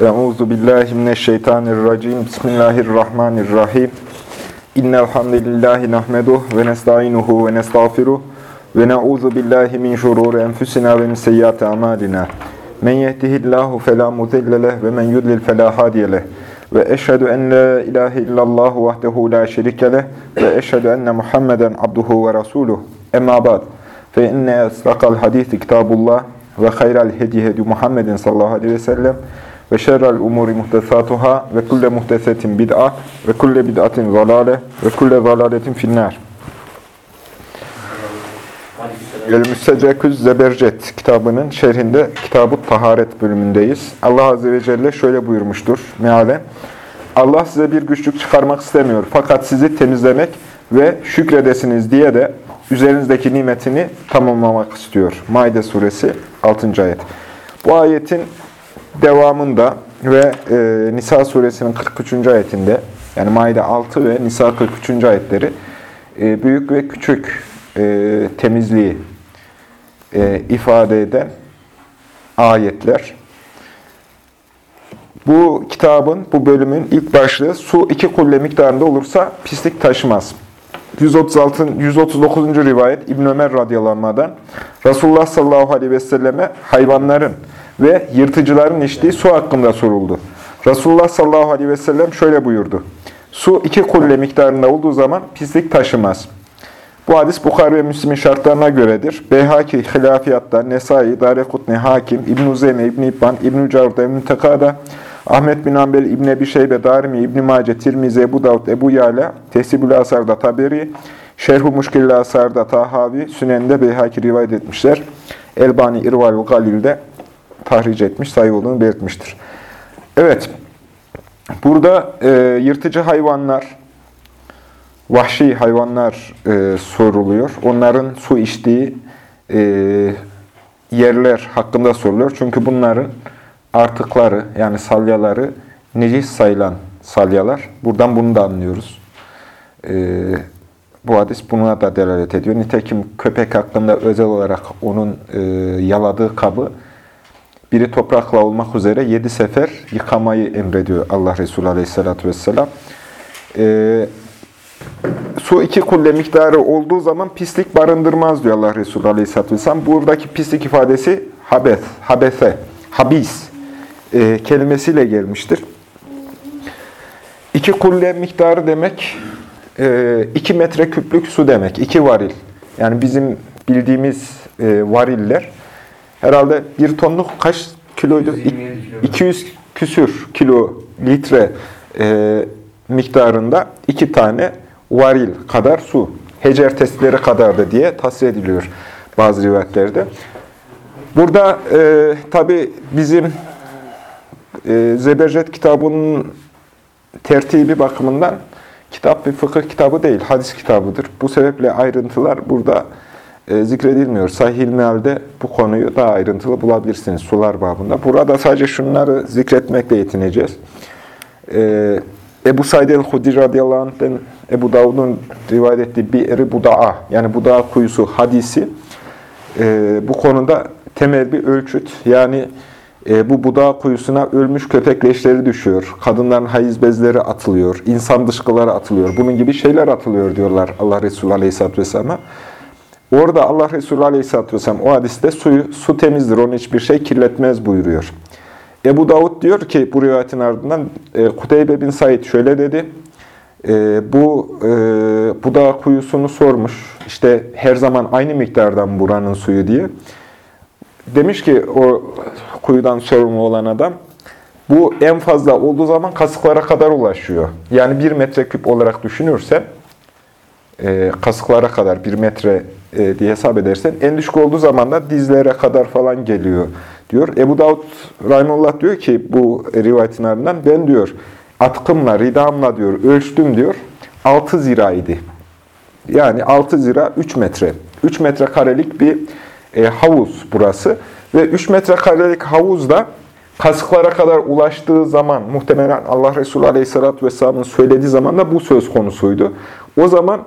Euzu billahi mineşşeytanirracim. Bismillahirrahmanirrahim. İnnel hamdelellahi nahmeduhu ve nestainuhu ve nestağfiruh ve na'uzu billahi min şururi enfusina ve min seyyiati amalina. Men yehdihillahu fela mudille leh ve men yudlil fela hadiye leh. Ve eşhedü en la ilahe illallah vahdehu la şerike ve eşhedü enne Muhammeden abduhu ve resuluh. Emma ba'd. Fe inne esrakal hadisi kitabullah ve hayral hedi hedi Muhammedin sallallahu aleyhi ve sellem ve şerrel umuri muhtesatuhâ ve kulle muhtesetin bid'a ve kulle bid'atin zalale ve kulle zalaletin finnâr. El-Müstedreküz Zebercet kitabının şerhinde Kitab-ı Taharet bölümündeyiz. Allah Azze ve Celle şöyle buyurmuştur mealen. Allah size bir güçlük çıkarmak istemiyor fakat sizi temizlemek ve şükredesiniz diye de üzerinizdeki nimetini tamamlamak istiyor. Maide suresi 6. ayet. Bu ayetin devamında ve e, Nisa suresinin 43. ayetinde yani Maide 6 ve Nisa 43. ayetleri e, büyük ve küçük e, temizliği e, ifade eden ayetler. Bu kitabın, bu bölümün ilk başlığı su iki kulle miktarında olursa pislik taşımaz. 136, 139. rivayet İbn Ömer radıyallahu Resulullah sallallahu aleyhi ve selleme hayvanların ve yırtıcıların içtiği su hakkında soruldu. Resulullah sallallahu aleyhi ve sellem şöyle buyurdu. Su iki kulle miktarında olduğu zaman pislik taşımaz. Bu hadis Bukhari ve Müslim'in şartlarına göredir. Beyhaki, Hilafiyat'ta, Nesai, Darekutni, Hakim, İbn-i Zeyne, İbn-i İbban, İbn-i Carda, İbn-i Tekada, Ahmet bin Ambel, İbn Ebi Şeybe, Darimi, İbn Mace, Tirmizi, Ebu Davud, Ebu Yala, Tesibül Asar'da Taberi, Şerh-u Muşkil Asar'da Tahavi, Sünen'de Beyhaki rivayet etmişler. Elbani İrval Galil'de tahric etmiş, sayı olduğunu belirtmiştir. Evet, burada e, yırtıcı hayvanlar, vahşi hayvanlar e, soruluyor. Onların su içtiği e, yerler hakkında soruluyor. Çünkü bunların artıkları yani salyaları necis sayılan salyalar. Buradan bunu da anlıyoruz. Ee, bu hadis buna da delalet ediyor. Nitekim köpek hakkında özel olarak onun e, yaladığı kabı biri toprakla olmak üzere yedi sefer yıkamayı emrediyor Allah Resulü Aleyhisselatü Vesselam. Ee, su iki kulle miktarı olduğu zaman pislik barındırmaz diyor Allah Resulü Aleyhisselatü Vesselam. Buradaki pislik ifadesi habeth, habese, habis e, kelimesiyle gelmiştir. İki kulle miktarı demek, e, iki metre küplük su demek, iki varil. Yani bizim bildiğimiz e, variller, herhalde bir tonluk kaç kiloydu? 200 küsür kilo litre e, miktarında iki tane varil kadar su. Hecer testleri kadar da diye tasvir ediliyor bazı rivayetlerde. Burada e, tabi bizim e, Zebercet kitabının tertibi bakımından kitap bir fıkıh kitabı değil, hadis kitabıdır. Bu sebeple ayrıntılar burada e, zikredilmiyor. Sahih mealde bu konuyu daha ayrıntılı bulabilirsiniz sular babında. Burada sadece şunları zikretmekle yetineceğiz. E, Ebu Said el-Hudri radıyallahu anh'den Ebu Davud'un rivayet ettiği bir eri Buda'a, yani Buda'a kuyusu hadisi e, bu konuda temel bir ölçüt. Yani bu budağı kuyusuna ölmüş köpek leşleri düşüyor. Kadınların hayız bezleri atılıyor. insan dışkıları atılıyor. Bunun gibi şeyler atılıyor diyorlar Allah Resulü Aleyhisselatü Vesselam'a. Orada Allah Resulü Aleyhisselatü Vesselam o hadiste suyu, su temizdir, onun hiçbir şey kirletmez buyuruyor. Ebu Davud diyor ki bu rivayetin ardından e, Kuteybe bin Said şöyle dedi. E, bu e, budağı kuyusunu sormuş. İşte her zaman aynı miktardan buranın suyu diye. Demiş ki o kuyudan sorumlu olan adam, bu en fazla olduğu zaman kasıklara kadar ulaşıyor. Yani bir metreküp olarak düşünürsen, e, kasıklara kadar bir metre e, diye hesap edersen, en düşük olduğu zaman da dizlere kadar falan geliyor diyor. Ebu Davud Rahimullah diyor ki bu rivayetin ardından, ben diyor atkımla, ridamla diyor ölçtüm diyor, 6 zira idi. Yani 6 zira 3 metre. 3 metre karelik bir e, havuz burası. Ve 3 metrekarelik havuzda kasıklara kadar ulaştığı zaman, muhtemelen Allah Resulü Aleyhisselatü Vesselam'ın söylediği zaman da bu söz konusuydu. O zaman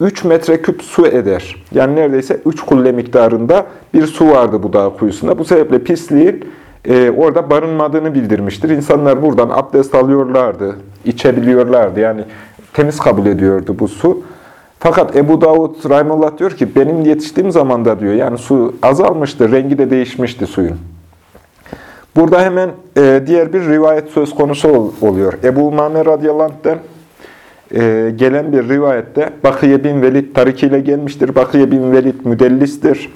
3 metreküp su eder. Yani neredeyse 3 kulle miktarında bir su vardı bu dağ kuyusunda. Bu sebeple pisliğin e, orada barınmadığını bildirmiştir. İnsanlar buradan abdest alıyorlardı, içebiliyorlardı. Yani temiz kabul ediyordu bu su. Fakat Ebu Davud Rahimullah diyor ki benim yetiştiğim zamanda diyor yani su azalmıştı, rengi de değişmişti suyun. Burada hemen e, diğer bir rivayet söz konusu ol, oluyor. Ebu Umame radıyallahu anh'den e, gelen bir rivayette Bakıye bin Velid tarikiyle gelmiştir. Bakıye bin Velid müdellistir.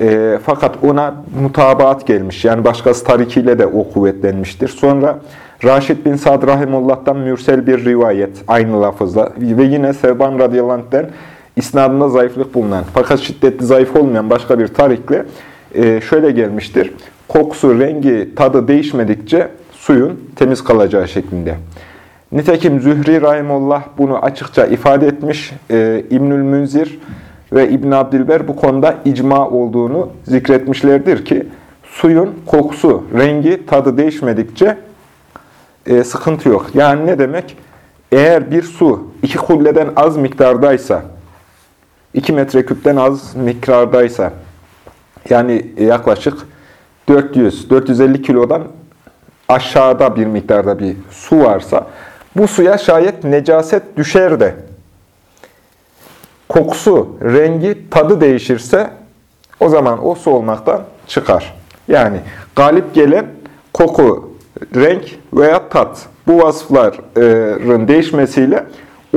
E, fakat ona mutabaat gelmiş. Yani başkası tarikiyle de o kuvvetlenmiştir. Sonra Raşid bin Sad Rahimullah'tan mürsel bir rivayet aynı lafızla ve yine Sevban radıyallahu anh'den isnadında zayıflık bulunan fakat şiddetli zayıf olmayan başka bir tarikle e, şöyle gelmiştir. Kokusu, rengi, tadı değişmedikçe suyun temiz kalacağı şeklinde. Nitekim Zühri Rahimullah bunu açıkça ifade etmiş. E, İbnül Münzir ve İbn Abdilber bu konuda icma olduğunu zikretmişlerdir ki suyun kokusu, rengi, tadı değişmedikçe e, sıkıntı yok. Yani ne demek? Eğer bir su iki kulleden az miktardaysa, 2 metreküpten az miktardaysa, yani yaklaşık 400-450 kilodan aşağıda bir miktarda bir su varsa, bu suya şayet necaset düşer de, kokusu, rengi, tadı değişirse, o zaman o su olmaktan çıkar. Yani galip gelen koku, renk veya tat. Bu vasıfların değişmesiyle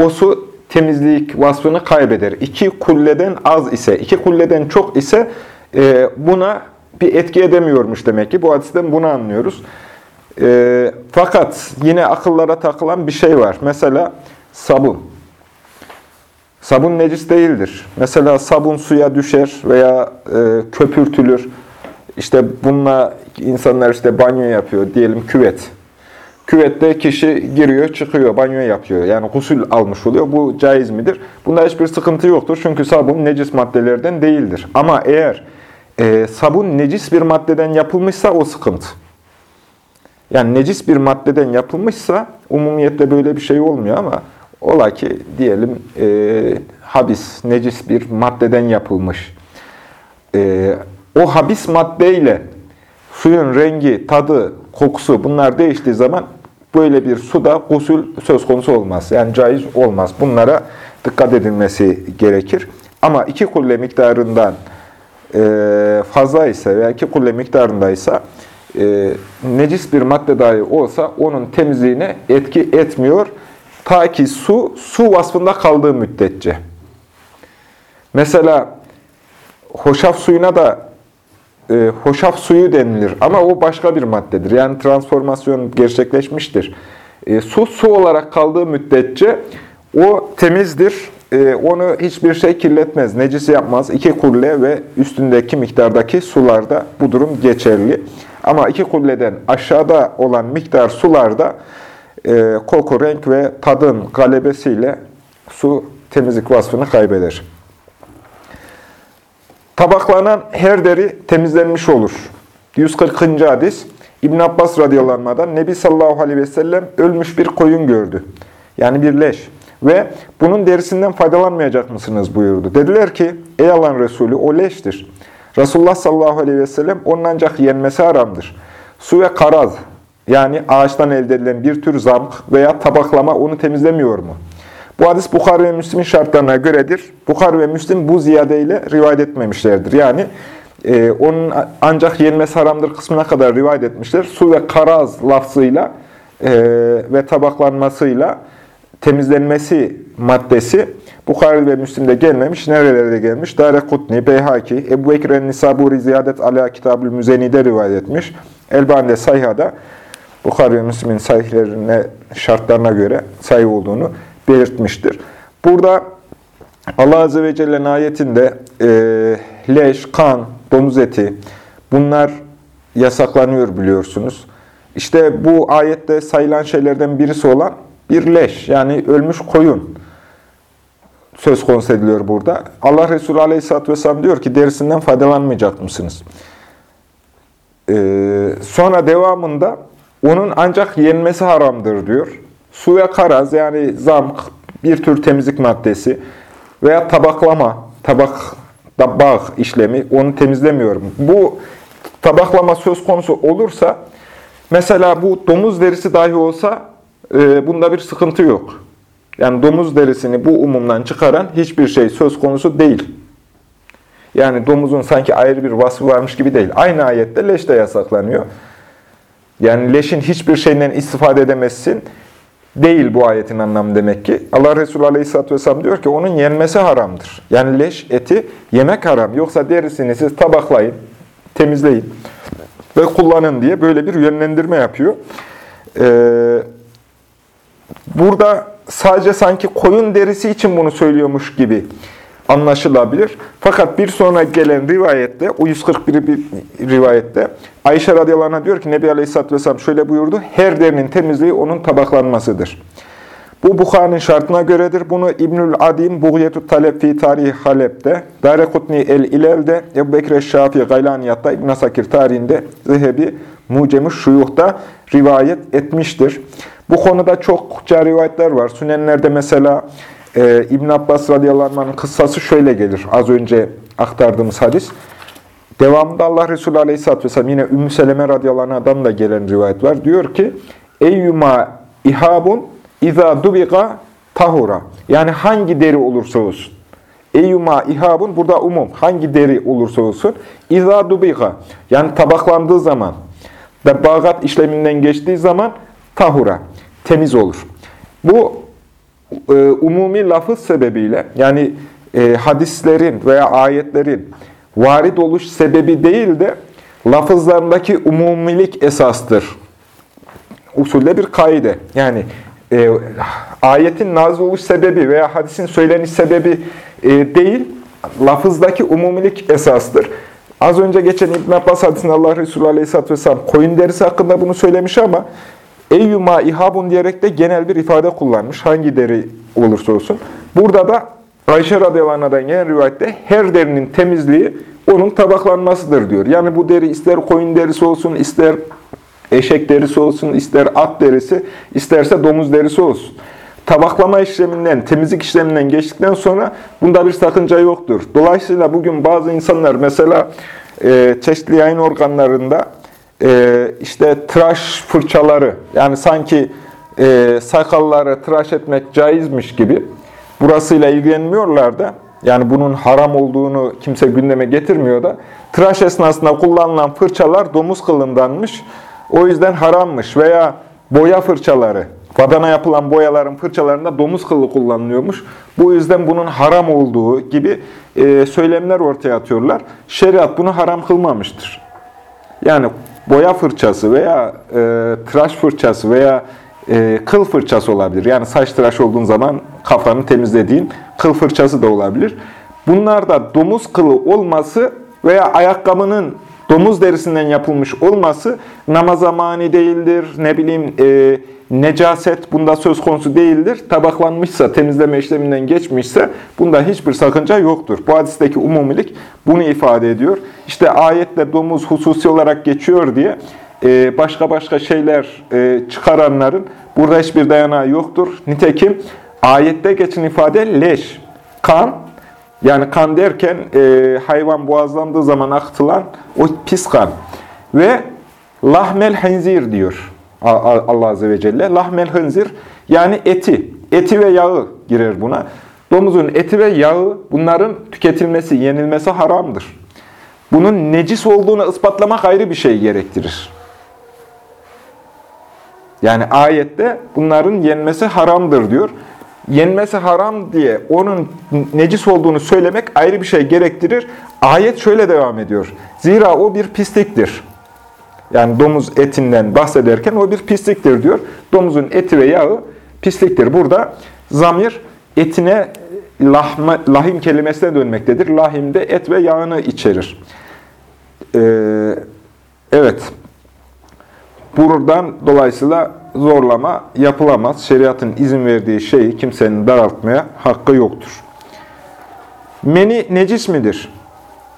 o su temizlik vasfını kaybeder. İki kulleden az ise, iki kulleden çok ise e, buna bir etki edemiyormuş demek ki. Bu hadisten bunu anlıyoruz. E, fakat yine akıllara takılan bir şey var. Mesela sabun. Sabun necis değildir. Mesela sabun suya düşer veya e, köpürtülür. İşte bununla insanlar işte banyo yapıyor. Diyelim küvet. Küvette kişi giriyor, çıkıyor, banyo yapıyor. Yani gusül almış oluyor. Bu caiz midir? Bunda hiçbir sıkıntı yoktur. Çünkü sabun necis maddelerden değildir. Ama eğer e, sabun necis bir maddeden yapılmışsa o sıkıntı. Yani necis bir maddeden yapılmışsa umumiyette böyle bir şey olmuyor ama ola ki diyelim e, habis, necis bir maddeden yapılmış. E, o habis maddeyle suyun rengi, tadı, kokusu bunlar değiştiği zaman böyle bir suda gusül söz konusu olmaz. Yani caiz olmaz. Bunlara dikkat edilmesi gerekir. Ama iki kulle miktarından e, fazla ise veya iki kulle miktarındaysa e, necis bir madde dahi olsa onun temizliğine etki etmiyor. Ta ki su, su vasfında kaldığı müddetçe. Mesela hoşaf suyuna da e, hoşaf suyu denilir ama o başka bir maddedir. Yani transformasyon gerçekleşmiştir. E, su su olarak kaldığı müddetçe o temizdir. E, onu hiçbir şey kirletmez, necis yapmaz. İki kulle ve üstündeki miktardaki sularda bu durum geçerli. Ama iki kulleden aşağıda olan miktar sularda e, koku, renk ve tadın galebesiyle su temizlik vasfını kaybeder. Tabaklanan her deri temizlenmiş olur. 140. hadis İbn Abbas radıyallahu Nebi sallallahu aleyhi ve sellem ölmüş bir koyun gördü. Yani bir leş. Ve bunun derisinden faydalanmayacak mısınız buyurdu. Dediler ki ey Allah'ın Resulü o leştir. Resulullah sallallahu aleyhi ve sellem onun ancak yenmesi haramdır. Su ve karaz yani ağaçtan elde edilen bir tür zamk veya tabaklama onu temizlemiyor mu? Bu hadis Bukhari ve Müslim'in şartlarına göredir. Bukhari ve Müslim bu ziyadeyle rivayet etmemişlerdir. Yani e, onun ancak yenmesi haramdır kısmına kadar rivayet etmişler. Su ve karaz lafzıyla e, ve tabaklanmasıyla temizlenmesi maddesi Bukhari ve Müslim'de gelmemiş. Nerelerde gelmiş? Dare Kutni, Beyhaki, Ebu Bekir el-Nisaburi Ziyadet Ala Kitab-ül Müzeni'de rivayet etmiş. Elbani'de Sayha'da Bukhari ve Müslim'in sahihlerine, şartlarına göre sayı olduğunu belirtmiştir. Burada Allah Azze ve Celle'nin ayetinde e, leş, kan, domuz eti bunlar yasaklanıyor biliyorsunuz. İşte bu ayette sayılan şeylerden birisi olan bir leş yani ölmüş koyun söz konusu ediliyor burada. Allah Resulü Aleyhisselatü Vesselam diyor ki derisinden faydalanmayacak mısınız? Ee, sonra devamında onun ancak yenmesi haramdır diyor. Su ve karaz yani zamk bir tür temizlik maddesi veya tabaklama, tabak, tabak işlemi onu temizlemiyorum. Bu tabaklama söz konusu olursa, mesela bu domuz derisi dahi olsa e, bunda bir sıkıntı yok. Yani domuz derisini bu umumdan çıkaran hiçbir şey söz konusu değil. Yani domuzun sanki ayrı bir vasfı varmış gibi değil. Aynı ayette leş de yasaklanıyor. Yani leşin hiçbir şeyinden istifade edemezsin değil bu ayetin anlamı demek ki. Allah Resulü Aleyhisselatü Vesselam diyor ki onun yenmesi haramdır. Yani leş eti yemek haram. Yoksa derisini siz tabaklayın, temizleyin ve kullanın diye böyle bir yönlendirme yapıyor. Ee, burada sadece sanki koyun derisi için bunu söylüyormuş gibi anlaşılabilir. Fakat bir sonra gelen rivayette, o 141 bir rivayette Ayşe radıyallahu anh'a diyor ki Nebi Aleyhisselatü Vesselam şöyle buyurdu. Her derinin temizliği onun tabaklanmasıdır. Bu Bukhari'nin şartına göredir. Bunu İbnül Adim, Buğyetü Talep fi Tarihi Halep'te, Darekutni El-İlel'de, Ebu Bekir Şafii Gaylaniyat'ta, İbn Sakir tarihinde, Zehebi Mucemuş Şuyuh'ta rivayet etmiştir. Bu konuda çokça rivayetler var. Sünenlerde mesela e, İbn Abbas radıyallahu anh'ın kıssası şöyle gelir. Az önce aktardığımız hadis. Devamında Allah Resulü aleyhisselatü vesselam yine Ümmü Seleme radıyallahu anh'dan da gelen rivayet var. Diyor ki Eyyuma ihabun iza dubiga tahura. Yani hangi deri olursa olsun. Eyyuma ihabun burada umum. Hangi deri olursa olsun. İza dubiga. Yani tabaklandığı zaman ve bagat işleminden geçtiği zaman tahura. Temiz olur. Bu e, umumi lafız sebebiyle yani e, hadislerin veya ayetlerin varid oluş sebebi değil de lafızlarındaki umumilik esastır. Usulde bir kaide. Yani e, ayetin nazil oluş sebebi veya hadisin söyleniş sebebi e, değil, lafızdaki umumilik esastır. Az önce geçen İbn Abbas hadisinde Allah Resulü Aleyhisselatü Vesselam koyun derisi hakkında bunu söylemiş ama Eyyuma ihabun diyerek de genel bir ifade kullanmış. Hangi deri olursa olsun. Burada da Ayşe radıyallahu gelen rivayette her derinin temizliği onun tabaklanmasıdır diyor. Yani bu deri ister koyun derisi olsun, ister eşek derisi olsun, ister at derisi, isterse domuz derisi olsun. Tabaklama işleminden, temizlik işleminden geçtikten sonra bunda bir sakınca yoktur. Dolayısıyla bugün bazı insanlar mesela e, çeşitli yayın organlarında e, işte tıraş fırçaları, yani sanki e, sakalları tıraş etmek caizmiş gibi burasıyla ilgilenmiyorlar da, yani bunun haram olduğunu kimse gündeme getirmiyor da, tıraş esnasında kullanılan fırçalar domuz kılındanmış, o yüzden harammış veya boya fırçaları, badana yapılan boyaların fırçalarında domuz kılı kullanılıyormuş. Bu yüzden bunun haram olduğu gibi e, söylemler ortaya atıyorlar. Şeriat bunu haram kılmamıştır. Yani boya fırçası veya e, tıraş fırçası veya e, kıl fırçası olabilir. Yani saç tıraş olduğun zaman kafanı temizlediğin kıl fırçası da olabilir. Bunlarda domuz kılı olması veya ayakkabının domuz derisinden yapılmış olması namaza mani değildir. Ne bileyim e, necaset bunda söz konusu değildir. Tabaklanmışsa, temizleme işleminden geçmişse bunda hiçbir sakınca yoktur. Bu hadisteki umumilik bunu ifade ediyor. İşte ayette domuz hususi olarak geçiyor diye e, başka başka şeyler e, çıkaranların burada hiçbir dayanağı yoktur. Nitekim ayette geçen ifade leş, kan, yani kan derken e, hayvan boğazlandığı zaman akıtılan o pis kan. Ve lahmel henzir diyor Allah Azze ve Celle. Lahmel henzir yani eti. Eti ve yağı girer buna. Domuzun eti ve yağı bunların tüketilmesi, yenilmesi haramdır. Bunun necis olduğunu ispatlamak ayrı bir şey gerektirir. Yani ayette bunların yenmesi haramdır diyor yenmesi haram diye onun necis olduğunu söylemek ayrı bir şey gerektirir. Ayet şöyle devam ediyor. Zira o bir pisliktir. Yani domuz etinden bahsederken o bir pisliktir diyor. Domuzun eti ve yağı pisliktir. Burada zamir etine lahma, lahim kelimesine dönmektedir. Lahim de et ve yağını içerir. Ee, evet. Buradan dolayısıyla zorlama yapılamaz. Şeriatın izin verdiği şeyi kimsenin daraltmaya hakkı yoktur. Meni necis midir?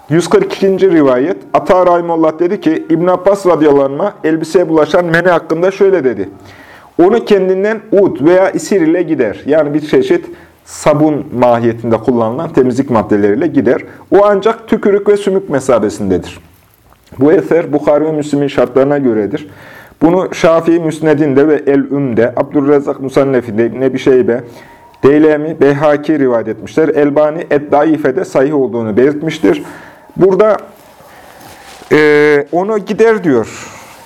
142. rivayet Ata Rahimullah dedi ki İbn Abbas radıyallahu elbiseye bulaşan meni hakkında şöyle dedi. Onu kendinden ud veya isir ile gider. Yani bir çeşit sabun mahiyetinde kullanılan temizlik maddeleriyle gider. O ancak tükürük ve sümük mesabesindedir. Bu eser Bukhari ve Müslim'in şartlarına göredir. Bunu Şafii Müsned'inde ve El-Üm'de, Abdurrezzak Musannef'inde, Nebi Şeybe, Deylemi, Beyhaki rivayet etmişler. Elbani Ed-Daife'de sahih olduğunu belirtmiştir. Burada e, onu gider diyor.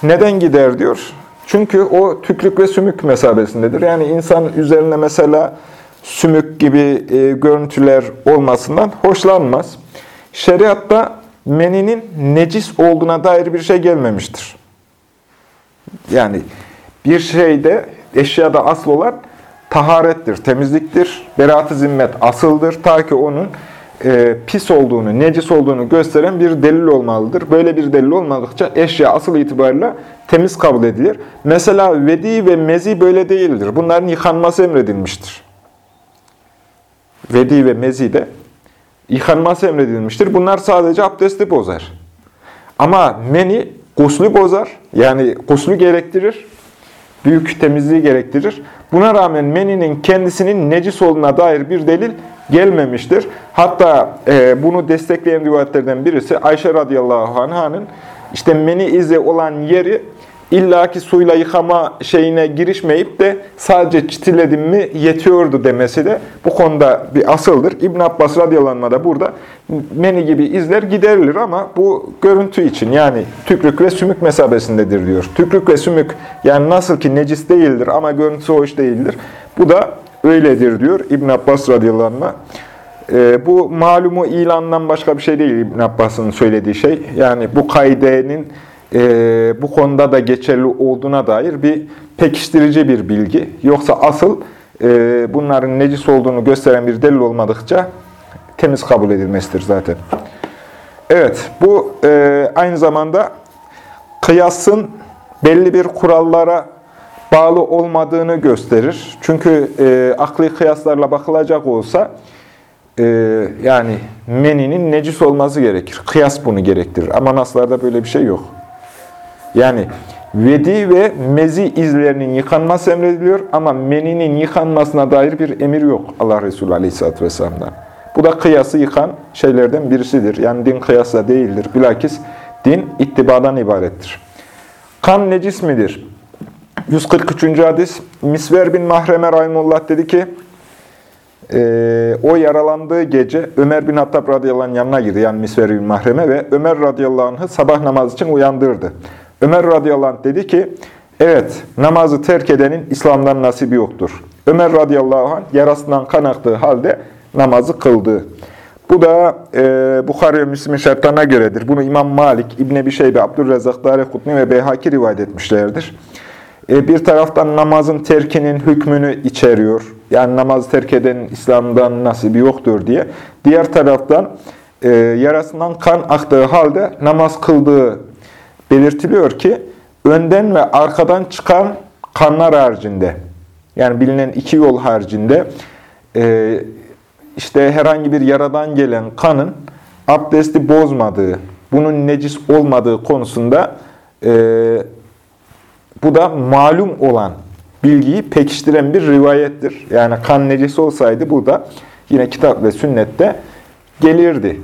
Neden gider diyor? Çünkü o tüklük ve sümük mesabesindedir. Yani insan üzerine mesela sümük gibi e, görüntüler olmasından hoşlanmaz. Şeriatta meninin necis olduğuna dair bir şey gelmemiştir. Yani bir şeyde, eşyada asıl olan taharettir, temizliktir, beraat-ı zimmet asıldır. Ta ki onun e, pis olduğunu, necis olduğunu gösteren bir delil olmalıdır. Böyle bir delil olmadıkça eşya asıl itibariyle temiz kabul edilir. Mesela vedi ve mezi böyle değildir. Bunların yıkanması emredilmiştir. Vedi ve mezi de yıkanması emredilmiştir. Bunlar sadece abdesti bozar. Ama meni guslü bozar. Yani guslü gerektirir. Büyük temizliği gerektirir. Buna rağmen meninin kendisinin necis olduğuna dair bir delil gelmemiştir. Hatta e, bunu destekleyen rivayetlerden birisi Ayşe radıyallahu anh'ın işte meni izi olan yeri illaki suyla yıkama şeyine girişmeyip de sadece çitiledim mi yetiyordu demesi de bu konuda bir asıldır. İbn Abbas radıyallahu da burada meni gibi izler giderilir ama bu görüntü için yani tükrük ve sümük mesabesindedir diyor. Tükrük ve sümük yani nasıl ki necis değildir ama görüntüsü hoş değildir. Bu da öyledir diyor İbn Abbas radıyallahu anh. E, bu malumu ilandan başka bir şey değil İbn Abbas'ın söylediği şey. Yani bu kaidenin e, bu konuda da geçerli olduğuna dair bir pekiştirici bir bilgi. Yoksa asıl e, bunların necis olduğunu gösteren bir delil olmadıkça temiz kabul edilmesidir zaten. Evet, bu e, aynı zamanda kıyasın belli bir kurallara bağlı olmadığını gösterir. Çünkü e, akli kıyaslarla bakılacak olsa e, yani meninin necis olması gerekir. Kıyas bunu gerektirir. Ama naslarda böyle bir şey yok. Yani vedi ve mezi izlerinin yıkanması emrediliyor ama meninin yıkanmasına dair bir emir yok Allah Resulü Aleyhisselatü Vesselam'dan. Bu da kıyası yıkan şeylerden birisidir. Yani din kıyasla değildir. Bilakis din ittibadan ibarettir. Kan necis midir? 143. hadis. Misver bin Mahreme Rahimullah dedi ki, e, o yaralandığı gece Ömer bin Hattab radıyallahu anh yanına girdi. Yani Misver bin Mahreme ve Ömer radıyallahu anh'ı sabah namazı için uyandırdı. Ömer radıyallahu anh dedi ki, evet namazı terk edenin İslam'dan nasibi yoktur. Ömer radıyallahu anh yarasından kan aktığı halde namazı kıldı. Bu da e, Bukhari ve Müslim'in şartlarına göredir. Bunu İmam Malik, İbn Ebi Şeybe, Abdülrezzak, Darekutni ve Beyhaki rivayet etmişlerdir. E, bir taraftan namazın terkinin hükmünü içeriyor. Yani namazı terk edenin İslam'dan nasibi yoktur diye. Diğer taraftan e, yarasından kan aktığı halde namaz kıldığı belirtiliyor ki önden ve arkadan çıkan kanlar haricinde yani bilinen iki yol haricinde e, işte herhangi bir yaradan gelen kanın abdesti bozmadığı, bunun necis olmadığı konusunda e, bu da malum olan bilgiyi pekiştiren bir rivayettir. Yani kan necis olsaydı bu da yine kitap ve sünnette gelirdi.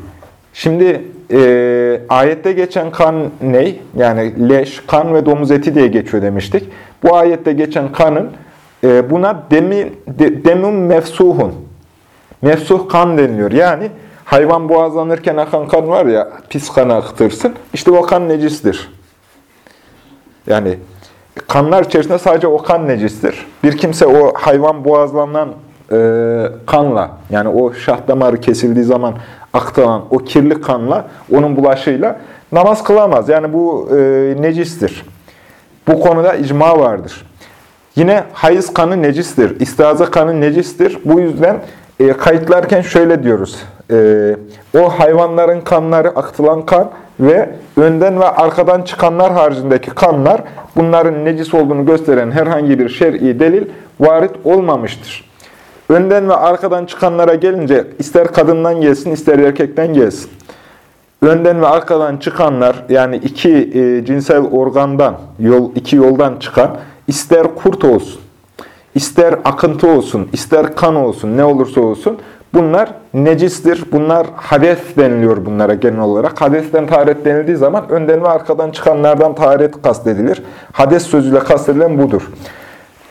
Şimdi e, ayette geçen kan ne? Yani leş, kan ve domuz eti diye geçiyor demiştik. Bu ayette geçen kanın e, buna demi, de, demun mefsuhun. Mefsuh kan deniliyor. Yani hayvan boğazlanırken akan kan var ya, pis kan akıtırsın. İşte o kan necistir. Yani kanlar içerisinde sadece o kan necistir. Bir kimse o hayvan boğazlanan e, kanla, yani o şah damarı kesildiği zaman aktıran o kirli kanla, onun bulaşıyla namaz kılamaz. Yani bu e, necistir. Bu konuda icma vardır. Yine hayız kanı necistir, istiaza kanı necistir. Bu yüzden e, kayıtlarken şöyle diyoruz. E, o hayvanların kanları, aktılan kan ve önden ve arkadan çıkanlar haricindeki kanlar, bunların necis olduğunu gösteren herhangi bir şer'i delil varit olmamıştır. Önden ve arkadan çıkanlara gelince ister kadından gelsin ister erkekten gelsin. Önden ve arkadan çıkanlar yani iki e, cinsel organdan, yol iki yoldan çıkan ister kurt olsun, ister akıntı olsun, ister kan olsun, ne olursa olsun Bunlar necistir. Bunlar hades deniliyor bunlara genel olarak. Hadesten taharet denildiği zaman önden ve arkadan çıkanlardan taharet kastedilir. Hades sözüyle kastedilen budur.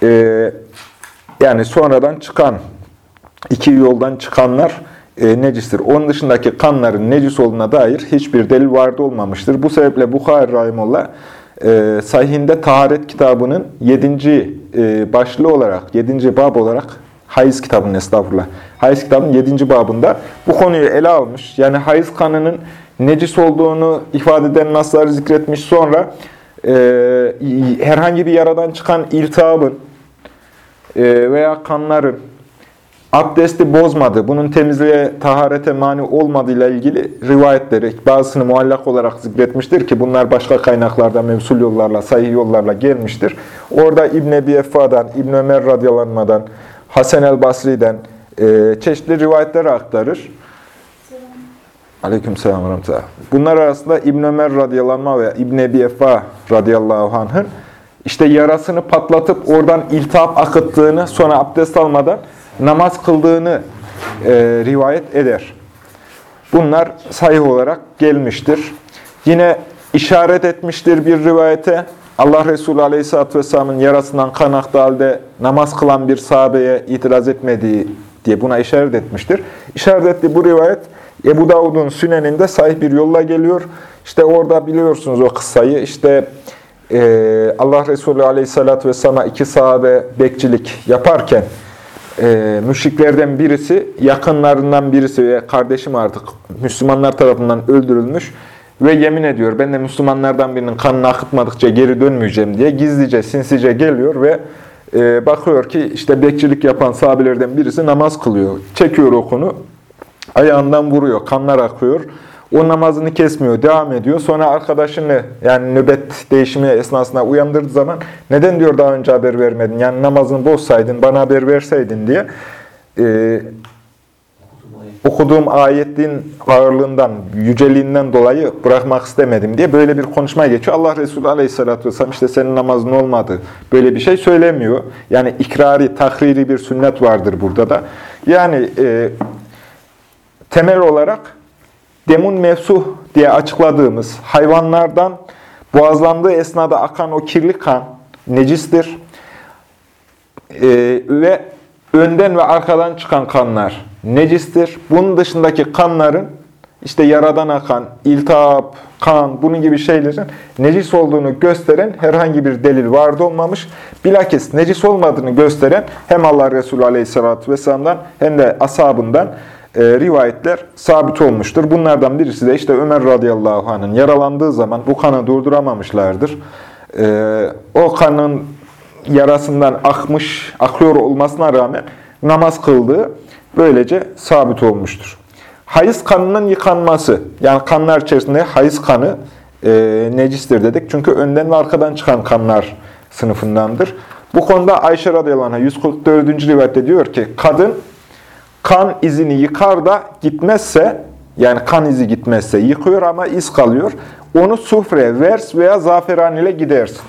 Ee, yani sonradan çıkan, iki yoldan çıkanlar e, necistir. Onun dışındaki kanların necis olduğuna dair hiçbir delil vardı olmamıştır. Bu sebeple Bukhari Rahimullah e, Sahihinde Taharet kitabının 7. E, başlığı olarak, 7. bab olarak Hayız kitabının estağfurullah. Hayız kitabının 7. babında bu konuyu ele almış. Yani hayız kanının necis olduğunu ifade eden nasları zikretmiş. Sonra e, herhangi bir yaradan çıkan iltihabın veya kanların abdesti bozmadı, bunun temizliğe, taharete mani olmadığıyla ilgili rivayetleri bazısını muallak olarak zikretmiştir ki bunlar başka kaynaklarda mevsul yollarla, sahih yollarla gelmiştir. Orada İbn Ebi Effa'dan, İbn Ömer radyalanmadan, Hasan el Basri'den e, çeşitli rivayetler aktarır. Aleyküm selam Bunlar arasında İbn Ömer radıyallahu ve İbn Ebi Efa radıyallahu anh'ın işte yarasını patlatıp oradan iltihap akıttığını sonra abdest almadan namaz kıldığını e, rivayet eder. Bunlar sahih olarak gelmiştir. Yine işaret etmiştir bir rivayete. Allah Resulü Aleyhisselatü Vesselam'ın yarasından kan aktığı halde namaz kılan bir sahabeye itiraz etmediği diye buna işaret etmiştir. İşaret ettiği bu rivayet Ebu Davud'un süneninde sahih bir yolla geliyor. İşte orada biliyorsunuz o kıssayı. İşte e, Allah Resulü Aleyhisselatü Vesselam'a iki sahabe bekçilik yaparken e, müşriklerden birisi, yakınlarından birisi ve kardeşim artık Müslümanlar tarafından öldürülmüş ve yemin ediyor ben de Müslümanlardan birinin kanını akıtmadıkça geri dönmeyeceğim diye gizlice, sinsice geliyor ve e, bakıyor ki işte bekçilik yapan sahabelerden birisi namaz kılıyor. Çekiyor okunu, ayağından vuruyor, kanlar akıyor. O namazını kesmiyor, devam ediyor. Sonra arkadaşını yani nöbet değişimi esnasında uyandırdığı zaman neden diyor daha önce haber vermedin? Yani namazını bozsaydın, bana haber verseydin diye. Ee, okuduğum ayetin ağırlığından, yüceliğinden dolayı bırakmak istemedim diye böyle bir konuşmaya geçiyor. Allah Resulü Aleyhisselatü Vesselam işte senin namazın olmadı. Böyle bir şey söylemiyor. Yani ikrari, tahriri bir sünnet vardır burada da. Yani e, temel olarak demun mevsuh diye açıkladığımız hayvanlardan boğazlandığı esnada akan o kirli kan necistir. Ee, ve önden ve arkadan çıkan kanlar necistir. Bunun dışındaki kanların işte yaradan akan, iltihap, kan, bunun gibi şeylerin necis olduğunu gösteren herhangi bir delil vardı olmamış. Bilakis necis olmadığını gösteren hem Allah Resulü Aleyhisselatü Vesselam'dan hem de ashabından e, rivayetler sabit olmuştur. Bunlardan birisi de işte Ömer radıyallahu anh'ın yaralandığı zaman bu kanı durduramamışlardır. E, o kanın yarasından akmış, akıyor olmasına rağmen namaz kıldığı böylece sabit olmuştur. Hayız kanının yıkanması, yani kanlar içerisinde hayız kanı e, necistir dedik. Çünkü önden ve arkadan çıkan kanlar sınıfındandır. Bu konuda Ayşe radıyallahu anh 144. rivayette diyor ki, kadın kan izini yıkar da gitmezse, yani kan izi gitmezse yıkıyor ama iz kalıyor. Onu sufre, vers veya zaferan ile gidersin.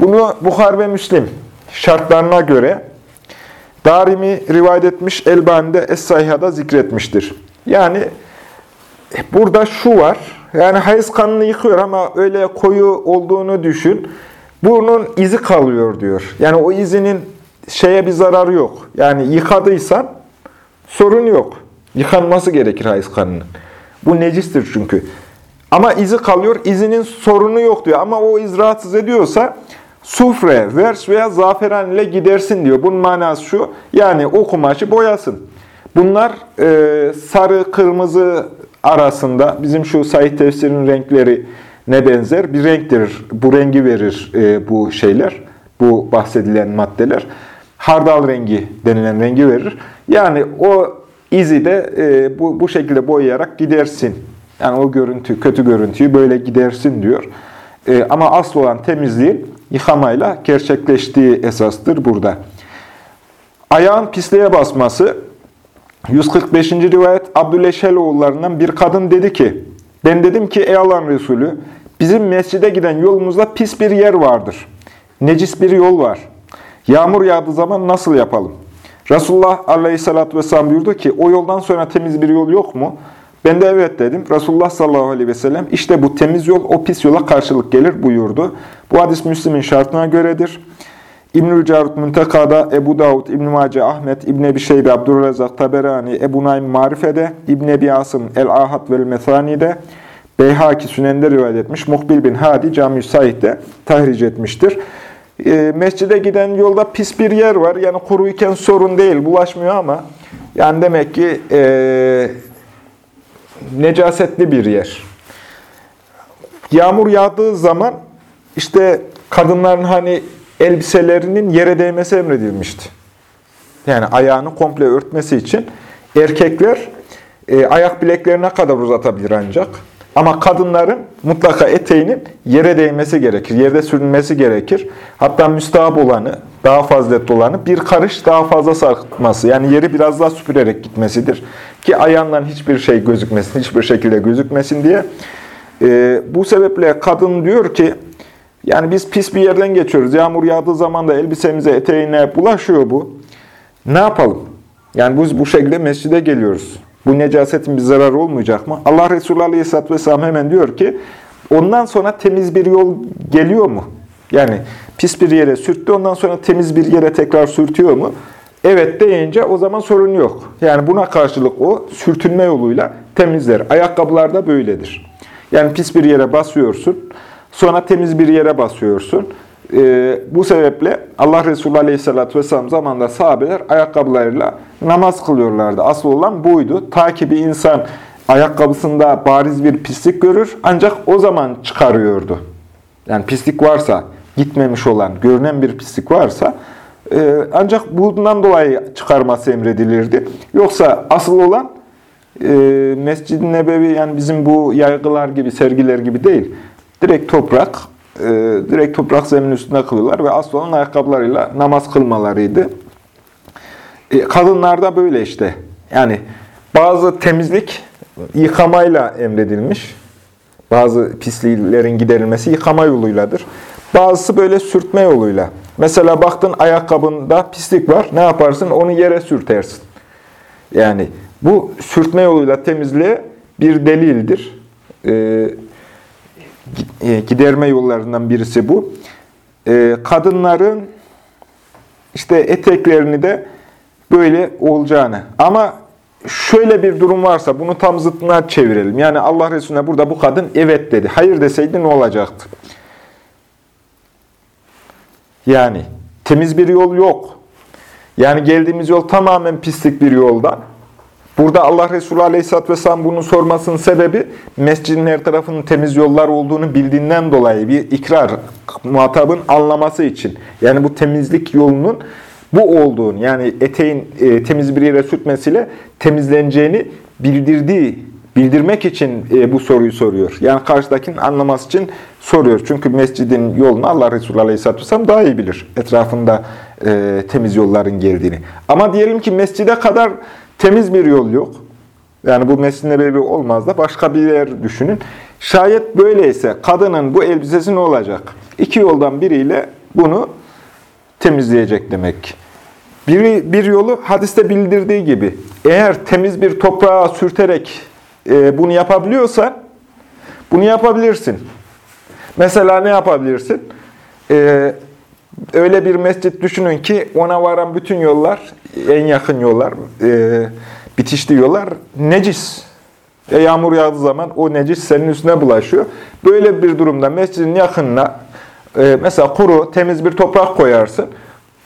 Bunu Bukhar ve Müslim şartlarına göre Darimi rivayet etmiş, Elbani'de Es-Sahiha'da zikretmiştir. Yani burada şu var, yani hayız kanını yıkıyor ama öyle koyu olduğunu düşün. Bunun izi kalıyor diyor. Yani o izinin şeye bir zararı yok. Yani yıkadıysan sorun yok. Yıkanması gerekir hayız kanının. Bu necistir çünkü. Ama izi kalıyor, izinin sorunu yok diyor. Ama o iz rahatsız ediyorsa sufre, vers veya zaferan ile gidersin diyor. Bunun manası şu, yani o kumaşı boyasın. Bunlar e, sarı, kırmızı arasında, bizim şu Sahih tefsirinin renkleri ne benzer? Bir renktir. Bu rengi verir e, bu şeyler, bu bahsedilen maddeler. Hardal rengi denilen rengi verir. Yani o izi de e, bu, bu şekilde boyayarak gidersin. Yani o görüntü, kötü görüntüyü böyle gidersin diyor. E, ama asıl olan temizliğin yıkamayla gerçekleştiği esastır burada. Ayağın pisliğe basması 145. rivayet Abdüleşeloğullarından bir kadın dedi ki ben dedim ki ey Allah'ın Resulü bizim mescide giden yolumuzda pis bir yer vardır. Necis bir yol var. Yağmur yağdığı zaman nasıl yapalım? Resulullah Aleyhisselatü Vesselam buyurdu ki, o yoldan sonra temiz bir yol yok mu? Ben de evet dedim. Resulullah sallallahu aleyhi ve sellem, işte bu temiz yol o pis yola karşılık gelir buyurdu. Bu hadis Müslim'in şartına göredir. İbnül Carut Münteka'da, Ebu Davud, İbn-i Mace, Ahmet, İbn Ebi Abdurrezzak, Taberani, Ebu Naim Marife'de, İbn Ebi El-Ahad ve El-Methani'de, Beyhaki Sünen'de rivayet etmiş. Muhbil bin Hadi Cami-i Said'de tahric etmiştir. E, mescide giden yolda pis bir yer var. Yani kuruyken sorun değil, bulaşmıyor ama yani demek ki e, necasetli bir yer. Yağmur yağdığı zaman işte kadınların hani elbiselerinin yere değmesi emredilmişti. Yani ayağını komple örtmesi için erkekler e, ayak bileklerine kadar uzatabilir ancak. Ama kadınların mutlaka eteğinin yere değmesi gerekir, yerde sürünmesi gerekir. Hatta müstahap olanı, daha faziletli olanı bir karış daha fazla sarkması. Yani yeri biraz daha süpürerek gitmesidir. Ki ayağından hiçbir şey gözükmesin, hiçbir şekilde gözükmesin diye. Ee, bu sebeple kadın diyor ki, yani biz pis bir yerden geçiyoruz. Yağmur yağdığı zaman da elbisemize, eteğine bulaşıyor bu. Ne yapalım? Yani biz bu şekilde mescide geliyoruz. Bu necasetin bir zararı olmayacak mı? Allah Resulü Aleyhisselatü Vesselam hemen diyor ki, ondan sonra temiz bir yol geliyor mu? Yani pis bir yere sürttü, ondan sonra temiz bir yere tekrar sürtüyor mu? Evet deyince o zaman sorun yok. Yani buna karşılık o sürtünme yoluyla temizler. Ayakkabılar da böyledir. Yani pis bir yere basıyorsun, sonra temiz bir yere basıyorsun. Ee, bu sebeple Allah Resulü Aleyhisselatü Vesselam zamanında sahabeler ayakkabılarıyla namaz kılıyorlardı. Asıl olan buydu. Ta ki bir insan ayakkabısında bariz bir pislik görür ancak o zaman çıkarıyordu. Yani pislik varsa, gitmemiş olan, görünen bir pislik varsa e, ancak bundan dolayı çıkarması emredilirdi. Yoksa asıl olan e, Mescid-i Nebevi yani bizim bu yaygılar gibi, sergiler gibi değil. Direkt toprak, e, direkt toprak zemin üstünde kılıyorlar ve asıl olan ayakkabılarıyla namaz kılmalarıydı. E, kadınlarda böyle işte. Yani bazı temizlik yıkamayla emredilmiş. Bazı pisliklerin giderilmesi yıkama yoluyladır. Bazısı böyle sürtme yoluyla. Mesela baktın ayakkabında pislik var. Ne yaparsın? Onu yere sürtersin. Yani bu sürtme yoluyla temizliğe bir delildir. Ee, giderme yollarından birisi bu. Ee, kadınların işte eteklerini de böyle olacağını. Ama şöyle bir durum varsa bunu tam zıttına çevirelim. Yani Allah Resulüne burada bu kadın evet dedi. Hayır deseydi ne olacaktı? Yani temiz bir yol yok. Yani geldiğimiz yol tamamen pislik bir yoldan. Burada Allah Resulü Aleyhisselatü Vesselam bunu sormasının sebebi mescidin her tarafının temiz yollar olduğunu bildiğinden dolayı bir ikrar, muhatabın anlaması için. Yani bu temizlik yolunun bu olduğunu yani eteğin e, temiz bir yere sürtmesiyle temizleneceğini bildirdiği, bildirmek için e, bu soruyu soruyor. Yani karşıdakinin anlaması için soruyor. Çünkü mescidin yolunu Allah Resulü Aleyhisselatü Vesselam daha iyi bilir. Etrafında e, temiz yolların geldiğini. Ama diyelim ki mescide kadar temiz bir yol yok. Yani bu mescid nebevi olmaz da başka bir yer düşünün. Şayet böyleyse kadının bu elbisesi ne olacak? İki yoldan biriyle bunu temizleyecek demek. Bir, bir yolu hadiste bildirdiği gibi eğer temiz bir toprağa sürterek e, bunu yapabiliyorsan bunu yapabilirsin. Mesela ne yapabilirsin? E, öyle bir mescit düşünün ki ona varan bütün yollar, en yakın yollar, e, bitişli yollar necis. E, yağmur yağdığı zaman o necis senin üstüne bulaşıyor. Böyle bir durumda mescidin yakınına e, mesela kuru, temiz bir toprak koyarsın.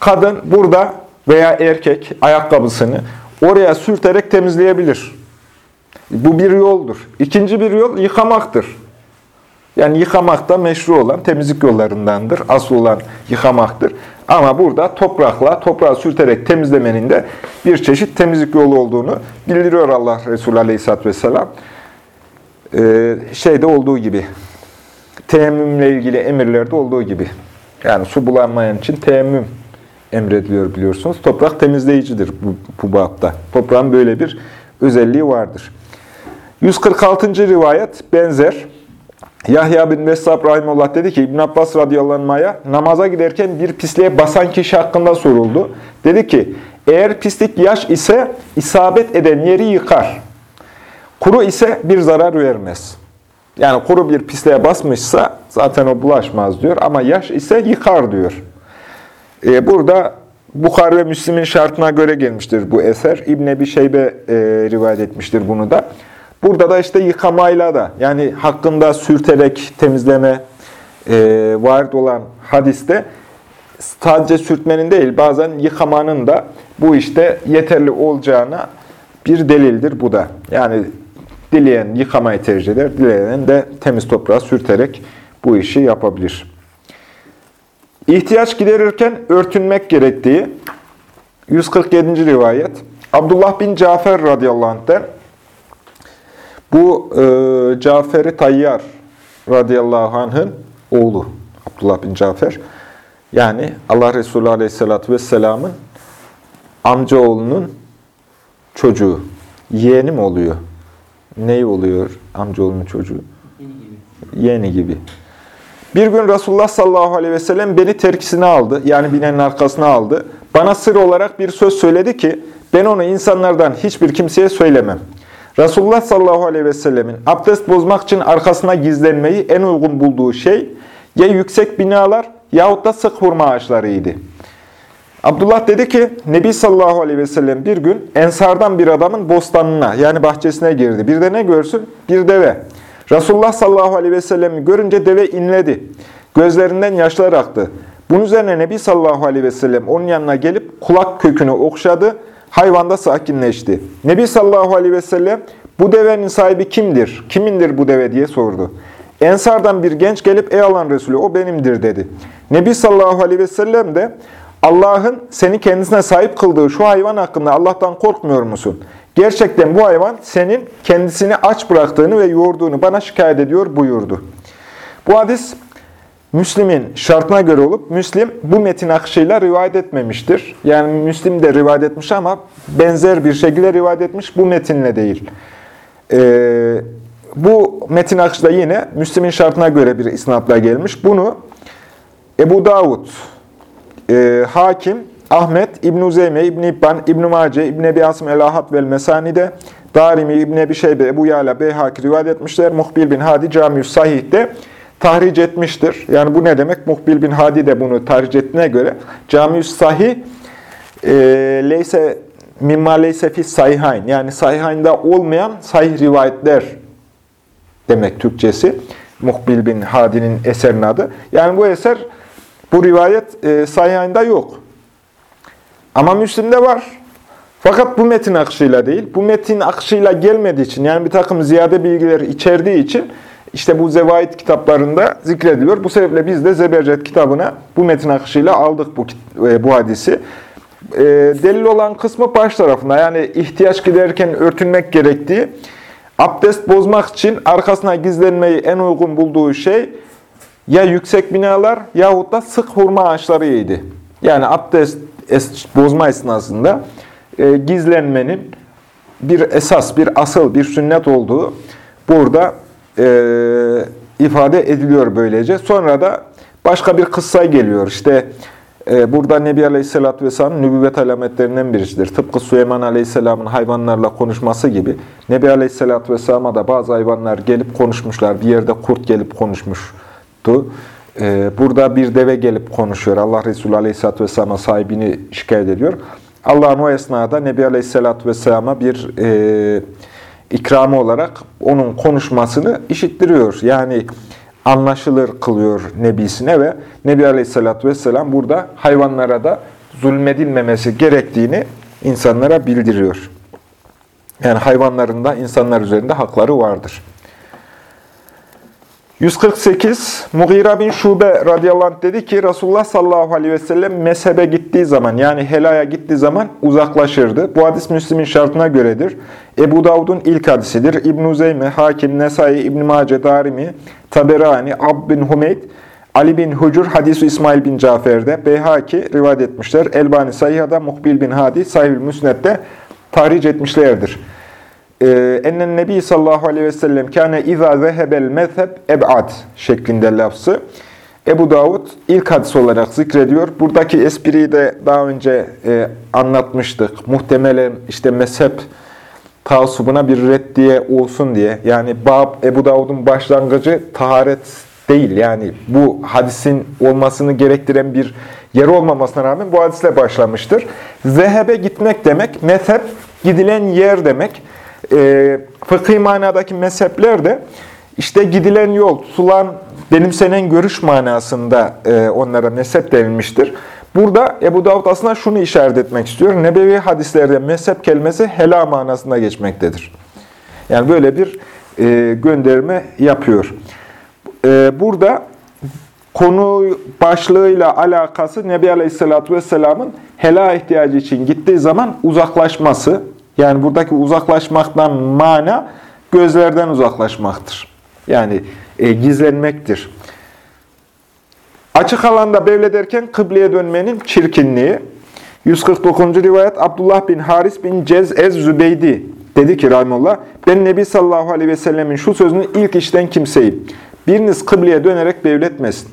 Kadın burada veya erkek ayakkabısını oraya sürterek temizleyebilir. Bu bir yoldur. İkinci bir yol yıkamaktır. Yani yıkamak da meşru olan temizlik yollarındandır. Asıl olan yıkamaktır. Ama burada toprakla, toprağı sürterek temizlemenin de bir çeşit temizlik yolu olduğunu bildiriyor Allah Resulü Aleyhisselatü Vesselam. Ee, şeyde olduğu gibi, teyemmümle ilgili emirlerde olduğu gibi. Yani su bulanmayan için teyemmüm emrediliyor biliyorsunuz. Toprak temizleyicidir bu, bu babda. Toprağın böyle bir özelliği vardır. 146. rivayet benzer. Yahya bin Vessab Rahimullah dedi ki İbn Abbas radıyallahu anh'a namaza giderken bir pisliğe basan kişi hakkında soruldu. Dedi ki Eğer pislik yaş ise isabet eden yeri yıkar. Kuru ise bir zarar vermez. Yani kuru bir pisliğe basmışsa zaten o bulaşmaz diyor ama yaş ise yıkar diyor. Ee, burada Bukhar ve Müslim'in şartına göre gelmiştir bu eser. İbn Ebi Şeybe e, rivayet etmiştir bunu da. Burada da işte yıkamayla da yani hakkında sürterek temizleme e, var olan hadiste sadece sürtmenin değil bazen yıkamanın da bu işte yeterli olacağına bir delildir bu da. Yani dileyen yıkamayı tercih eder, dileyen de temiz toprağa sürterek bu işi yapabilir. İhtiyaç giderirken örtünmek gerektiği 147. rivayet. Abdullah bin Cafer radıyallahu anh'ten bu e, Cafer-i Tayyar radıyallahu anh'ın oğlu Abdullah bin Cafer. Yani Allah Resulü aleyhissalatü vesselamın amcaoğlunun çocuğu. Yeğeni mi oluyor? Ney oluyor amcaoğlunun çocuğu? Yeğeni gibi. Bir gün Resulullah sallallahu aleyhi ve sellem beni terkisine aldı. Yani binenin arkasına aldı. Bana sır olarak bir söz söyledi ki ben onu insanlardan hiçbir kimseye söylemem. Resulullah sallallahu aleyhi ve sellemin abdest bozmak için arkasına gizlenmeyi en uygun bulduğu şey ya yüksek binalar yahut da sık hurma ağaçlarıydı. Abdullah dedi ki, Nebi sallallahu aleyhi ve sellem bir gün ensardan bir adamın bostanına yani bahçesine girdi. Bir de ne görsün? Bir deve. Resulullah sallallahu aleyhi ve sellem'i görünce deve inledi. Gözlerinden yaşlar aktı. Bunun üzerine Nebi sallallahu aleyhi ve sellem onun yanına gelip kulak kökünü okşadı. Hayvan da sakinleşti. Nebi sallallahu aleyhi ve sellem bu devenin sahibi kimdir? Kimindir bu deve diye sordu. Ensardan bir genç gelip ey Allah'ın Resulü o benimdir dedi. Nebi sallallahu aleyhi ve sellem de Allah'ın seni kendisine sahip kıldığı şu hayvan hakkında Allah'tan korkmuyor musun? Gerçekten bu hayvan senin kendisini aç bıraktığını ve yoğurduğunu bana şikayet ediyor buyurdu. Bu hadis Müslim'in şartına göre olup Müslim bu metin akışıyla rivayet etmemiştir. Yani Müslim de rivayet etmiş ama benzer bir şekilde rivayet etmiş bu metinle değil. Ee, bu metin akışı da yine Müslim'in şartına göre bir isnatla gelmiş. Bunu Ebu Davud, e, Hakim, Ahmet, İbn-i Uzeyme, İbn-i İbban, İbn-i Mace, İbn-i Ebi Asım El-Ahad vel Mesani'de, Darimi, İbn-i Ebi Şeybe, Ebu Yala, Beyhaki rivayet etmişler. Muhbil bin Hadi Camiü Sahih'te tahric etmiştir. Yani bu ne demek? Muhbil bin Hadi de bunu tahric ettiğine göre Camiü e, leyse mimma leyse fi sahihayn yani sahihaynda olmayan sahih rivayetler demek Türkçesi. Muhbil bin Hadi'nin eserinin adı. Yani bu eser, bu rivayet e, sahihaynda yok. Ama Müslim'de var. Fakat bu metin akışıyla değil, bu metin akışıyla gelmediği için, yani bir takım ziyade bilgiler içerdiği için, işte bu Zevait kitaplarında zikrediliyor. Bu sebeple biz de Zebercet kitabına bu metin akışıyla aldık bu, e, bu hadisi. E, delil olan kısmı baş tarafında, yani ihtiyaç giderken örtünmek gerektiği, abdest bozmak için arkasına gizlenmeyi en uygun bulduğu şey, ya yüksek binalar yahut da sık hurma ağaçlarıydı. Yani abdest bozma esnasında e, gizlenmenin bir esas, bir asıl, bir sünnet olduğu burada e, ifade ediliyor böylece. Sonra da başka bir kıssa geliyor. İşte e, burada Nebi Aleyhisselatü Vesselam'ın nübüvvet alametlerinden birisidir. Tıpkı Süleyman Aleyhisselam'ın hayvanlarla konuşması gibi Nebi Aleyhisselatü Vesselam'a da bazı hayvanlar gelip konuşmuşlar. Bir yerde kurt gelip konuşmuştu. Ee, burada bir deve gelip konuşuyor. Allah Resulü Aleyhisselatü Vesselam'a sahibini şikayet ediyor. Allah'ın o esnada Nebi Aleyhisselatü Vesselam'a bir e, ikramı olarak onun konuşmasını işittiriyor. Yani anlaşılır kılıyor Nebisine ve Nebi Aleyhisselatü Vesselam burada hayvanlara da zulmedilmemesi gerektiğini insanlara bildiriyor. Yani hayvanların da insanlar üzerinde hakları vardır. 148 Mughira bin Şube radıyallahu anh dedi ki Resulullah sallallahu aleyhi ve sellem mezhebe gittiği zaman yani helaya gittiği zaman uzaklaşırdı. Bu hadis Müslim'in şartına göredir. Ebu Davud'un ilk hadisidir. İbn-i Zeyme, Hakim, Nesai, İbn-i Mace, Darimi, Taberani, Ab bin Humeyd, Ali bin Hucur, hadisi İsmail bin Cafer'de, Beyhaki rivayet etmişler. Elbani Sayıha'da, Muhbil bin Hadi, Sahih-ül Müsned'de tahric etmişlerdir. Ee, ennen Nebi sallallahu aleyhi ve sellem kâne izâ zehebel mezheb eb'ad şeklinde lafzı. Ebu Davud ilk hadis olarak zikrediyor. Buradaki espriyi de daha önce e, anlatmıştık. Muhtemelen işte mezhep taasubuna bir reddiye olsun diye. Yani Bab Ebu Davud'un başlangıcı taharet değil. Yani bu hadisin olmasını gerektiren bir yer olmamasına rağmen bu hadisle başlamıştır. Zehebe gitmek demek, mezhep gidilen yer demek. E, fıkhi manadaki mezhepler de işte gidilen yol, tutulan, benimsenen görüş manasında e, onlara mezhep denilmiştir. Burada Ebu Davud aslında şunu işaret etmek istiyor. Nebevi hadislerde mezhep kelimesi hela manasında geçmektedir. Yani böyle bir e, gönderme yapıyor. E, burada konu başlığıyla alakası Nebi Aleyhisselatü Vesselam'ın hela ihtiyacı için gittiği zaman uzaklaşması. Yani buradaki uzaklaşmaktan mana gözlerden uzaklaşmaktır. Yani e, gizlenmektir. Açık alanda bevlederken kıbleye dönmenin çirkinliği. 149. rivayet Abdullah bin Haris bin Cez ez Zübeydi dedi ki Rahimullah, ben Nebi sallallahu aleyhi ve sellemin şu sözünü ilk işten kimseyim. Biriniz kıbleye dönerek devletmesin.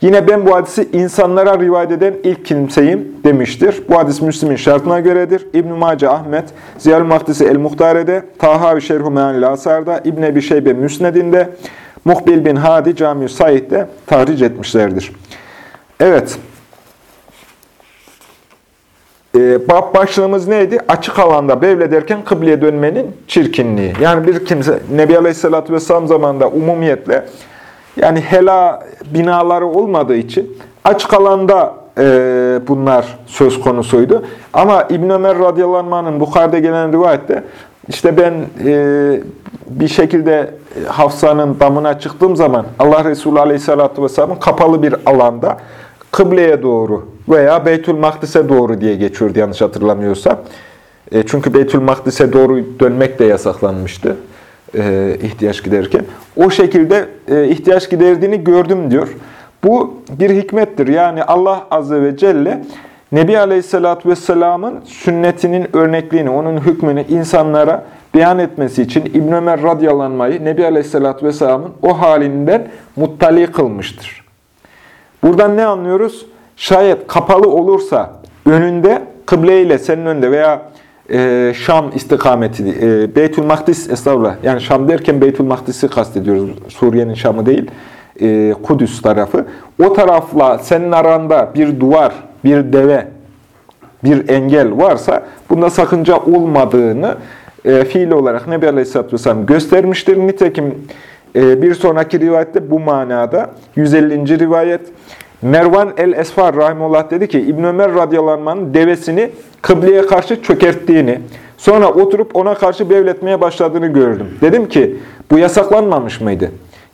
Yine ben bu hadisi insanlara rivayet eden ilk kimseyim demiştir. Bu hadis Müslim'in şartına göredir. İbn-i Mace Ahmet, Ziyal Mahdisi El-Muhtare'de, Taha ve Şerhu Meanil Asar'da, İbn Ebi Şeybe Müsned'inde, Muhbil bin Hadi Cami-i Said'de tahric etmişlerdir. Evet. Ee, bab başlığımız neydi? Açık alanda bevlederken kıbleye dönmenin çirkinliği. Yani bir kimse Nebi Aleyhisselatü Vesselam zamanında umumiyetle yani hela binaları olmadığı için açık alanda e, bunlar söz konusuydu. Ama İbn Ömer radıyallahu Bukhari'de gelen rivayette işte ben e, bir şekilde Hafsa'nın damına çıktığım zaman Allah Resulü aleyhissalatü vesselamın kapalı bir alanda kıbleye doğru veya Beytül Makdis'e doğru diye geçiyordu yanlış hatırlamıyorsam. E, çünkü Beytül Makdis'e doğru dönmek de yasaklanmıştı e, ihtiyaç giderirken. O şekilde e, ihtiyaç giderdiğini gördüm diyor. Bu bir hikmettir. Yani Allah Azze ve Celle Nebi Aleyhisselatü Vesselam'ın sünnetinin örnekliğini, onun hükmünü insanlara beyan etmesi için İbn Ömer radyalanmayı Nebi Aleyhisselatü Vesselam'ın o halinden muttali kılmıştır. Buradan ne anlıyoruz? Şayet kapalı olursa önünde kıble ile senin önünde veya e, Şam istikameti, e, Beytül Makdis estağfurullah. Yani Şam derken Beytül Makdis'i kastediyoruz. Suriye'nin Şam'ı değil. E, Kudüs tarafı. O tarafla senin aranda bir duvar, bir deve, bir engel varsa bunda sakınca olmadığını e, fiil olarak Nebi Aleyhisselatü Vesselam göstermiştir. Nitekim e, bir sonraki rivayette bu manada 150. rivayet Mervan el-Esfar rahimullah dedi ki İbn Ömer radyalanmanın devesini kıbleye karşı çökerttiğini, sonra oturup ona karşı bevletmeye başladığını gördüm. Dedim ki bu yasaklanmamış mıydı?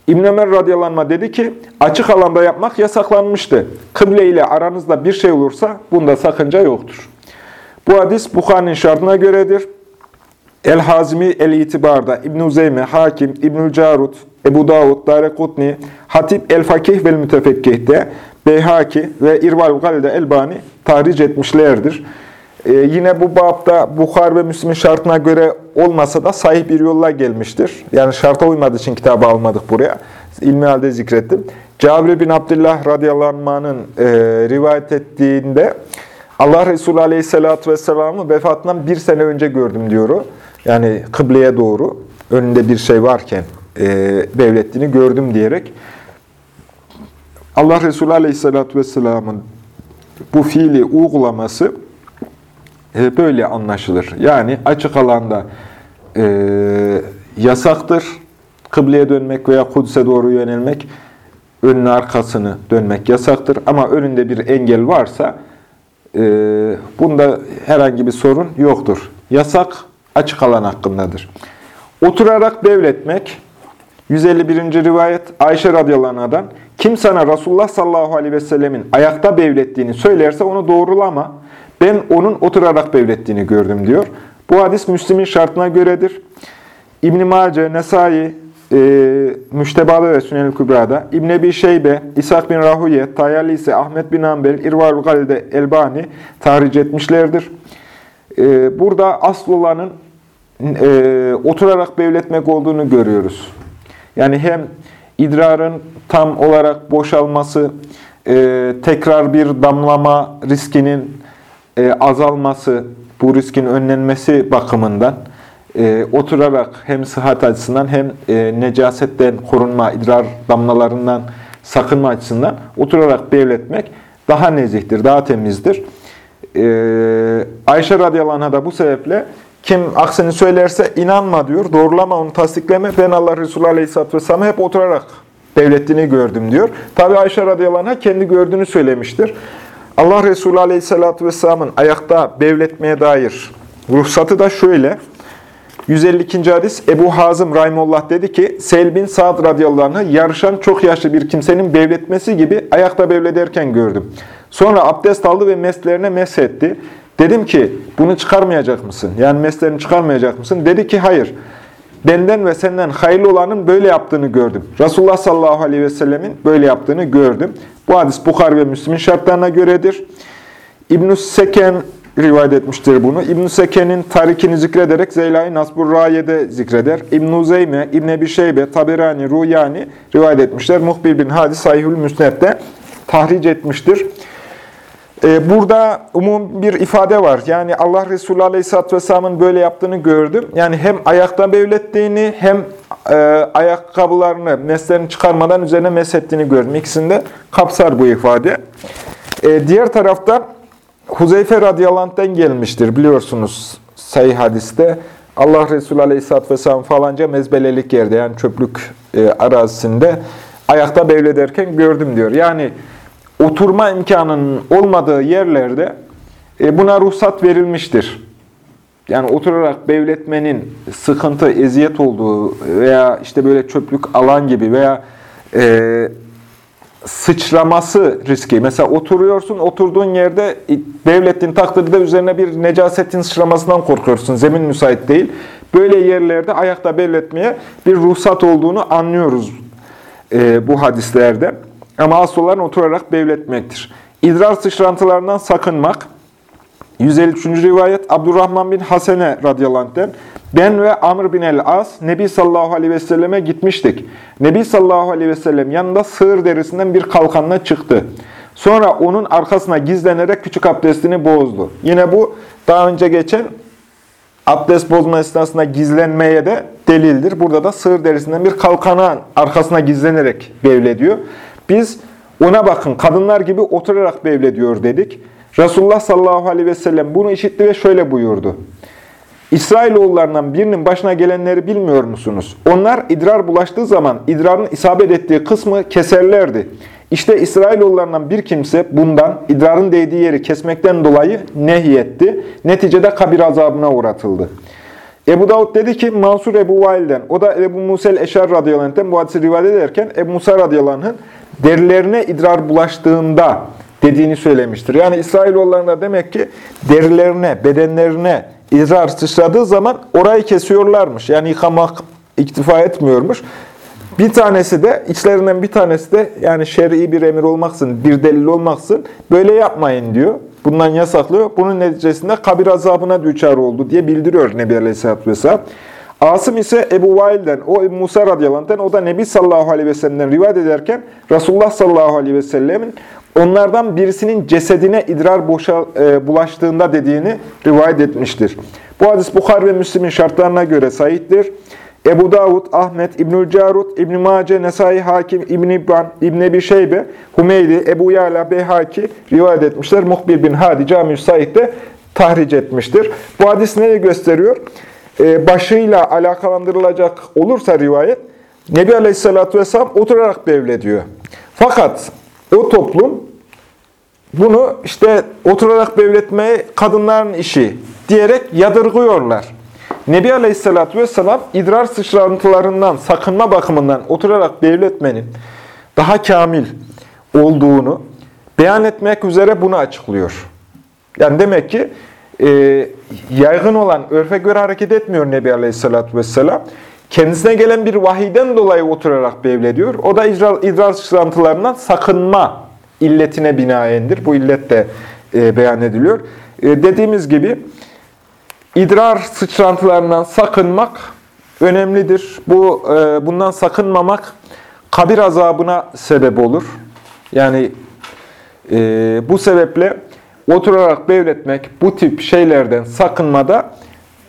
İbn Ömer radyalanma dedi ki açık alanda yapmak yasaklanmıştı. Kıble ile aranızda bir şey olursa bunda sakınca yoktur. Bu hadis Bukhari'nin şartına göredir. El-Hazimi El-İtibar'da, İbn-i Zeyme, Hakim, İbn-i Carut, Ebu Davud, Darekutni, Hatip El-Fakih ve Mütefekkih'te, Beyhaki ve İrval Galide Elbani tahric etmişlerdir. Ee, yine bu babda Bukhar ve Müslim'in şartına göre olmasa da sahih bir yolla gelmiştir. Yani şarta uymadığı için kitabı almadık buraya. İlmi halde zikrettim. Cabir bin Abdullah radıyallahu anh'ın e, rivayet ettiğinde Allah Resulü aleyhissalatü vesselam'ı vefatından bir sene önce gördüm diyor. Yani kıbleye doğru önünde bir şey varken e, devlettiğini gördüm diyerek Allah Resulü aleyhissalatü vesselamın bu fiili uygulaması e, böyle anlaşılır. Yani açık alanda e, yasaktır. Kıbleye dönmek veya Kudüs'e doğru yönelmek, önüne arkasını dönmek yasaktır. Ama önünde bir engel varsa e, bunda herhangi bir sorun yoktur. Yasak açık alan hakkındadır. Oturarak devletmek, 151. rivayet Ayşe radıyallahu anh'dan, kim sana Resulullah sallallahu aleyhi ve sellemin ayakta bevlettiğini söylerse onu doğrulama. Ben onun oturarak bevlettiğini gördüm diyor. Bu hadis Müslim'in şartına göredir. İbn-i Mace, Nesai, e, Müştebada ve Sünel-i Kübra'da, İbn Ebi Şeybe, İshak bin Rahuye, Tayyali ise Ahmet bin Ambel, İrvar-ı Galide Elbani tahric etmişlerdir. E, burada asıl e, oturarak bevletmek olduğunu görüyoruz. Yani hem idrarın tam olarak boşalması, e, tekrar bir damlama riskinin e, azalması, bu riskin önlenmesi bakımından e, oturarak hem sıhhat açısından hem e, necasetten korunma, idrar damlalarından sakınma açısından oturarak devletmek daha nezihtir, daha temizdir. E, Ayşe radıyallahu da bu sebeple kim aksini söylerse inanma diyor, doğrulama onu tasdikleme. Ben Allah Resulü aleyhisselatü vesselam'ı hep oturarak devlettiğini gördüm diyor. Tabi Ayşe radıyallahu anh'a kendi gördüğünü söylemiştir. Allah Resulü aleyhisselatü vesselamın ayakta devletmeye dair ruhsatı da şöyle. 152. hadis Ebu Hazım Rahimullah dedi ki Sel bin Sa'd radıyallahu anh'ı yarışan çok yaşlı bir kimsenin bevletmesi gibi ayakta bevlederken gördüm. Sonra abdest aldı ve meslerine mesetti. Dedim ki bunu çıkarmayacak mısın? Yani meslerini çıkarmayacak mısın? Dedi ki hayır. Benden ve senden hayırlı olanın böyle yaptığını gördüm. Resulullah sallallahu aleyhi ve sellemin böyle yaptığını gördüm. Bu hadis Bukhari ve Müslim'in şartlarına göredir. İbn-i Seken rivayet etmiştir bunu. İbn-i Seken'in tarikini zikrederek Zeyla'yı Nasbur Raye'de zikreder. İbn-i Zeyme, İbn Ebi Şeybe, Taberani, Ruyani rivayet etmişler. Muhbir bin Hadis Sahihül Müsned'de tahric etmiştir. Ee, burada umum bir ifade var. Yani Allah Resulü Aleyhisselatü Vesselam'ın böyle yaptığını gördüm. Yani hem ayakta bevlettiğini hem e, ayakkabılarını, meslerini çıkarmadan üzerine mesettiğini gördüm. İkisinde kapsar bu ifade. E, diğer tarafta Huzeyfe radıyallahu gelmiştir biliyorsunuz sayı hadiste. Allah Resulü Aleyhisselatü Vesselam falanca mezbelelik yerde yani çöplük e, arazisinde ayakta bevlederken gördüm diyor. Yani oturma imkanının olmadığı yerlerde e, buna ruhsat verilmiştir. Yani oturarak bevletmenin sıkıntı, eziyet olduğu veya işte böyle çöplük alan gibi veya e, sıçraması riski. Mesela oturuyorsun, oturduğun yerde devletin takdirde üzerine bir necasetin sıçramasından korkuyorsun. Zemin müsait değil. Böyle yerlerde ayakta belletmeye bir ruhsat olduğunu anlıyoruz e, bu hadislerde. Ama asıl olan oturarak bevletmektir. İdrar sıçrantılarından sakınmak. 153. rivayet Abdurrahman bin Hasene radıyallahu anh'den ben ve Amr bin el-As Nebi sallallahu aleyhi ve selleme gitmiştik. Nebi sallallahu aleyhi ve sellem yanında sığır derisinden bir kalkanla çıktı. Sonra onun arkasına gizlenerek küçük abdestini bozdu. Yine bu daha önce geçen abdest bozma esnasında gizlenmeye de delildir. Burada da sığır derisinden bir kalkanın arkasına gizlenerek bevlediyor. Biz ona bakın kadınlar gibi oturarak bevlediyor dedik. Resulullah sallallahu aleyhi ve sellem bunu işitti ve şöyle buyurdu. İsrailoğullarından birinin başına gelenleri bilmiyor musunuz? Onlar idrar bulaştığı zaman idrarın isabet ettiği kısmı keserlerdi. İşte İsrailoğullarından bir kimse bundan idrarın değdiği yeri kesmekten dolayı nehyetti. Neticede kabir azabına uğratıldı. Ebu Davud dedi ki Mansur Ebu Vail'den, o da Ebu Musel Eşer radıyallahu anh'ten bu hadisi rivayet ederken Ebu Musa radıyallahu anh'ın derilerine idrar bulaştığında dediğini söylemiştir. Yani İsrailoğullarına demek ki derilerine, bedenlerine idrar sıçradığı zaman orayı kesiyorlarmış. Yani yıkamak iktifa etmiyormuş. Bir tanesi de, içlerinden bir tanesi de yani şer'i bir emir olmaksın, bir delil olmaksın böyle yapmayın diyor. Bundan yasaklıyor. Bunun neticesinde kabir azabına düçar oldu diye bildiriyor Nebi Aleyhisselatü Vesselam. Asım ise Ebu Vail'den, o Ebu Musa radıyallahu o da Nebi sallallahu aleyhi ve sellem'den rivayet ederken Resulullah sallallahu aleyhi ve sellemin onlardan birisinin cesedine idrar boşa, e, bulaştığında dediğini rivayet etmiştir. Bu hadis Bukhar ve Müslim'in şartlarına göre sahiptir. Ebu Davud, Ahmet, İbnül Carut, İbn Mace, Nesai Hakim, İbn İbban, İbn Ebi Şeybe, Humeydi, Ebu Yala, Beyhaki rivayet etmişler. Muhbir bin Hadi Cami-i Said'de tahric etmiştir. Bu hadis neyi gösteriyor? Ee, başıyla alakalandırılacak olursa rivayet, Nebi Aleyhisselatü Vesselam oturarak bevlediyor. Fakat o toplum bunu işte oturarak bevletmeyi kadınların işi diyerek yadırgıyorlar. Nebi Aleyhisselatü Vesselam idrar sıçrantılarından sakınma bakımından oturarak devletmenin daha kamil olduğunu beyan etmek üzere bunu açıklıyor. Yani demek ki e, yaygın olan örfe göre hareket etmiyor Nebi Aleyhisselatü Vesselam. Kendisine gelen bir vahiden dolayı oturarak bevlediyor. O da idrar, idrar sıçrantılarından sakınma illetine binaendir. Bu illet de e, beyan ediliyor. E, dediğimiz gibi idrar sıçrantılarından sakınmak önemlidir. Bu e, Bundan sakınmamak kabir azabına sebep olur. Yani e, bu sebeple oturarak bevletmek bu tip şeylerden sakınmada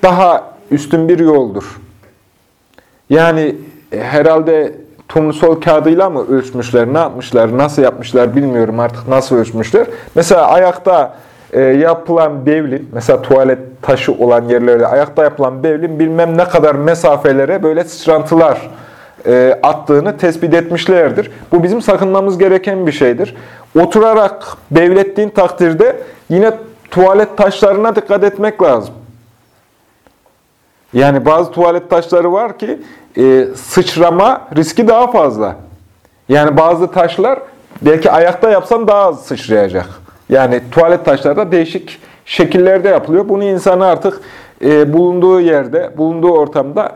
daha üstün bir yoldur. Yani e, herhalde turnusol kağıdıyla mı ölçmüşler, ne yapmışlar, nasıl yapmışlar bilmiyorum artık nasıl ölçmüşler. Mesela ayakta e, yapılan bevlin, mesela tuvalet taşı olan yerlerde ayakta yapılan bevlin bilmem ne kadar mesafelere böyle sıçrantılar e, attığını tespit etmişlerdir. Bu bizim sakınmamız gereken bir şeydir. Oturarak bevlettiğin takdirde yine tuvalet taşlarına dikkat etmek lazım. Yani bazı tuvalet taşları var ki e, sıçrama riski daha fazla. Yani bazı taşlar belki ayakta yapsan daha az sıçrayacak. Yani tuvalet taşları da değişik şekillerde yapılıyor. Bunu insan artık e, bulunduğu yerde, bulunduğu ortamda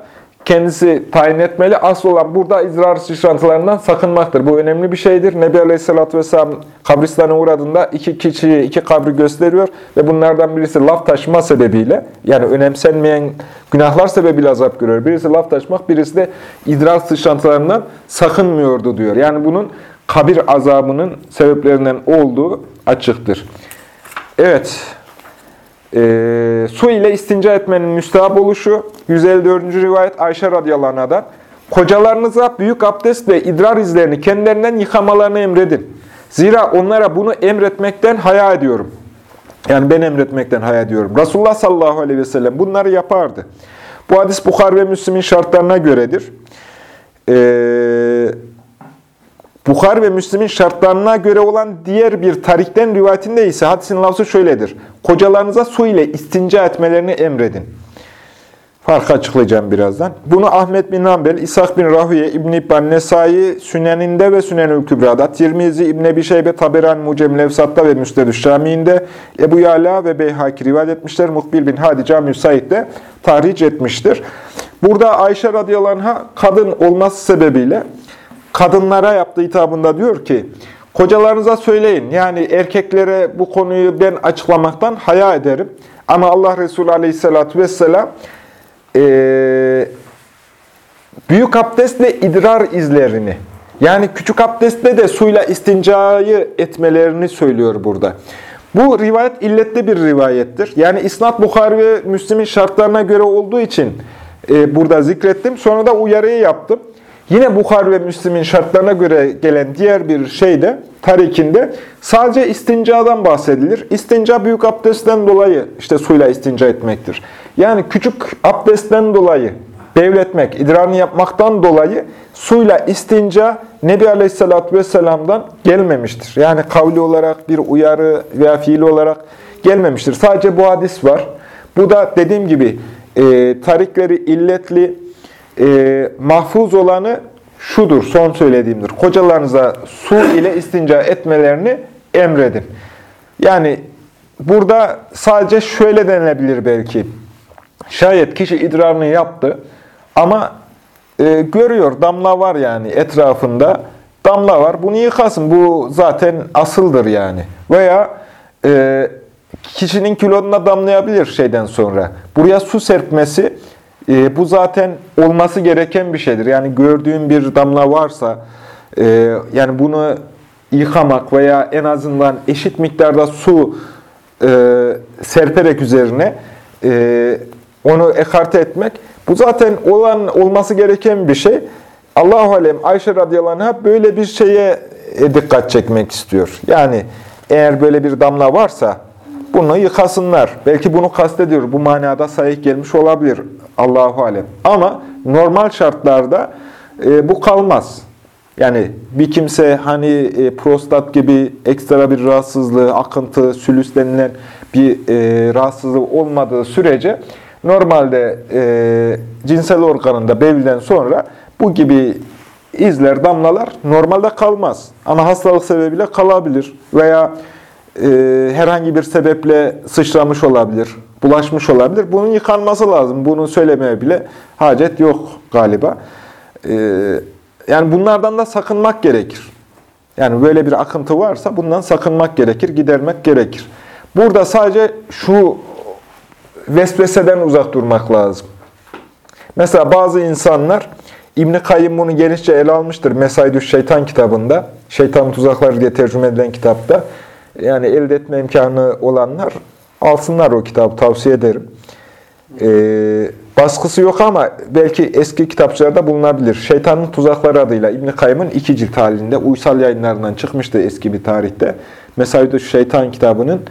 kendisi tayin etmeli. Asıl olan burada izrar sıçrantılarından sakınmaktır. Bu önemli bir şeydir. Nebi Aleyhisselatü Vesselam kabristana uğradığında iki kişiyi, iki kabri gösteriyor ve bunlardan birisi laf taşıma sebebiyle, yani önemsenmeyen günahlar sebebiyle azap görüyor. Birisi laf taşımak, birisi de idrar sıçrantılarından sakınmıyordu diyor. Yani bunun kabir azabının sebeplerinden olduğu açıktır. Evet, e, su ile istinca etmenin müstahap oluşu 154. rivayet Ayşe radıyallahu anh'dan. Kocalarınıza büyük abdest ve idrar izlerini kendilerinden yıkamalarını emredin. Zira onlara bunu emretmekten haya ediyorum. Yani ben emretmekten haya ediyorum. Resulullah sallallahu aleyhi ve sellem bunları yapardı. Bu hadis Bukhar ve Müslim'in şartlarına göredir. Eee Bukhar ve Müslim'in şartlarına göre olan diğer bir tarikten rivayetinde ise hadisin lafzı şöyledir. Kocalarınıza su ile istinca etmelerini emredin. Farkı açıklayacağım birazdan. Bunu Ahmet bin Hanbel, İshak bin Rahüye, İbn İbban Nesai, Süneninde ve Sünenül Kübra'da, Tirmizi, İbn Ebi Şeybe, Taberan, Mucem Levsat'ta ve Müsnedü Şami'inde, Ebu Yala ve Beyhaki rivayet etmişler. Muhbil bin Hadica Müsait de tahric etmiştir. Burada Ayşe radıyallahu anh'a kadın olması sebebiyle kadınlara yaptığı hitabında diyor ki, kocalarınıza söyleyin. Yani erkeklere bu konuyu ben açıklamaktan haya ederim. Ama Allah Resulü aleyhissalatü vesselam e, büyük abdestle idrar izlerini, yani küçük abdestle de suyla istincayı etmelerini söylüyor burada. Bu rivayet illetli bir rivayettir. Yani İsnat Bukhari ve Müslim'in şartlarına göre olduğu için e, burada zikrettim. Sonra da uyarıyı yaptım. Yine Bukhar ve Müslim'in şartlarına göre gelen diğer bir şeyde, tarikinde sadece istincadan bahsedilir. İstinca büyük abdestten dolayı işte suyla istinca etmektir. Yani küçük abdestten dolayı devletmek, idrarını yapmaktan dolayı suyla istinca Nebi Aleyhisselatü Vesselam'dan gelmemiştir. Yani kavli olarak bir uyarı veya fiil olarak gelmemiştir. Sadece bu hadis var. Bu da dediğim gibi e, tarikleri illetli, e, mahfuz olanı şudur, son söylediğimdir. Kocalarınıza su ile istinca etmelerini emredin. Yani burada sadece şöyle denilebilir belki. Şayet kişi idrarını yaptı ama e, görüyor, damla var yani etrafında. Damla var, bunu yıkasın. Bu zaten asıldır yani. Veya e, kişinin kiloduna damlayabilir şeyden sonra. Buraya su serpmesi e, bu zaten olması gereken bir şeydir. Yani gördüğün bir damla varsa, e, yani bunu yıkamak veya en azından eşit miktarda su e, serperek üzerine e, onu ekarte etmek, bu zaten olan olması gereken bir şey. Allahu alem Ayşe radıyallahu anh böyle bir şeye e, dikkat çekmek istiyor. Yani eğer böyle bir damla varsa bunu yıkasınlar. Belki bunu kastediyor. Bu manada sahih gelmiş olabilir. Allahu alem. Ama normal şartlarda e, bu kalmaz. Yani bir kimse hani e, prostat gibi ekstra bir rahatsızlığı, akıntı, sülüs denilen bir e, rahatsızlığı olmadığı sürece normalde e, cinsel organında bevliden sonra bu gibi izler, damlalar normalde kalmaz. Ama hastalık sebebiyle kalabilir veya e, herhangi bir sebeple sıçramış olabilir, bulaşmış olabilir. Bunun yıkanması lazım. Bunu söylemeye bile hacet yok galiba. E, yani bunlardan da sakınmak gerekir. Yani böyle bir akıntı varsa bundan sakınmak gerekir, gidermek gerekir. Burada sadece şu vesveseden uzak durmak lazım. Mesela bazı insanlar İbn-i Kayyım bunu genişçe ele almıştır. Mesaidü Şeytan kitabında. Şeytanın Tuzakları diye tercüme edilen kitapta. Yani elde etme imkanı olanlar alsınlar o kitabı tavsiye ederim. Ee, baskısı yok ama belki eski kitapçılarda bulunabilir. Şeytanın Tuzakları adıyla İbn-i Kayyım'ın iki cilt halinde uysal yayınlarından çıkmıştı eski bir tarihte. Mesaidü Şeytan kitabının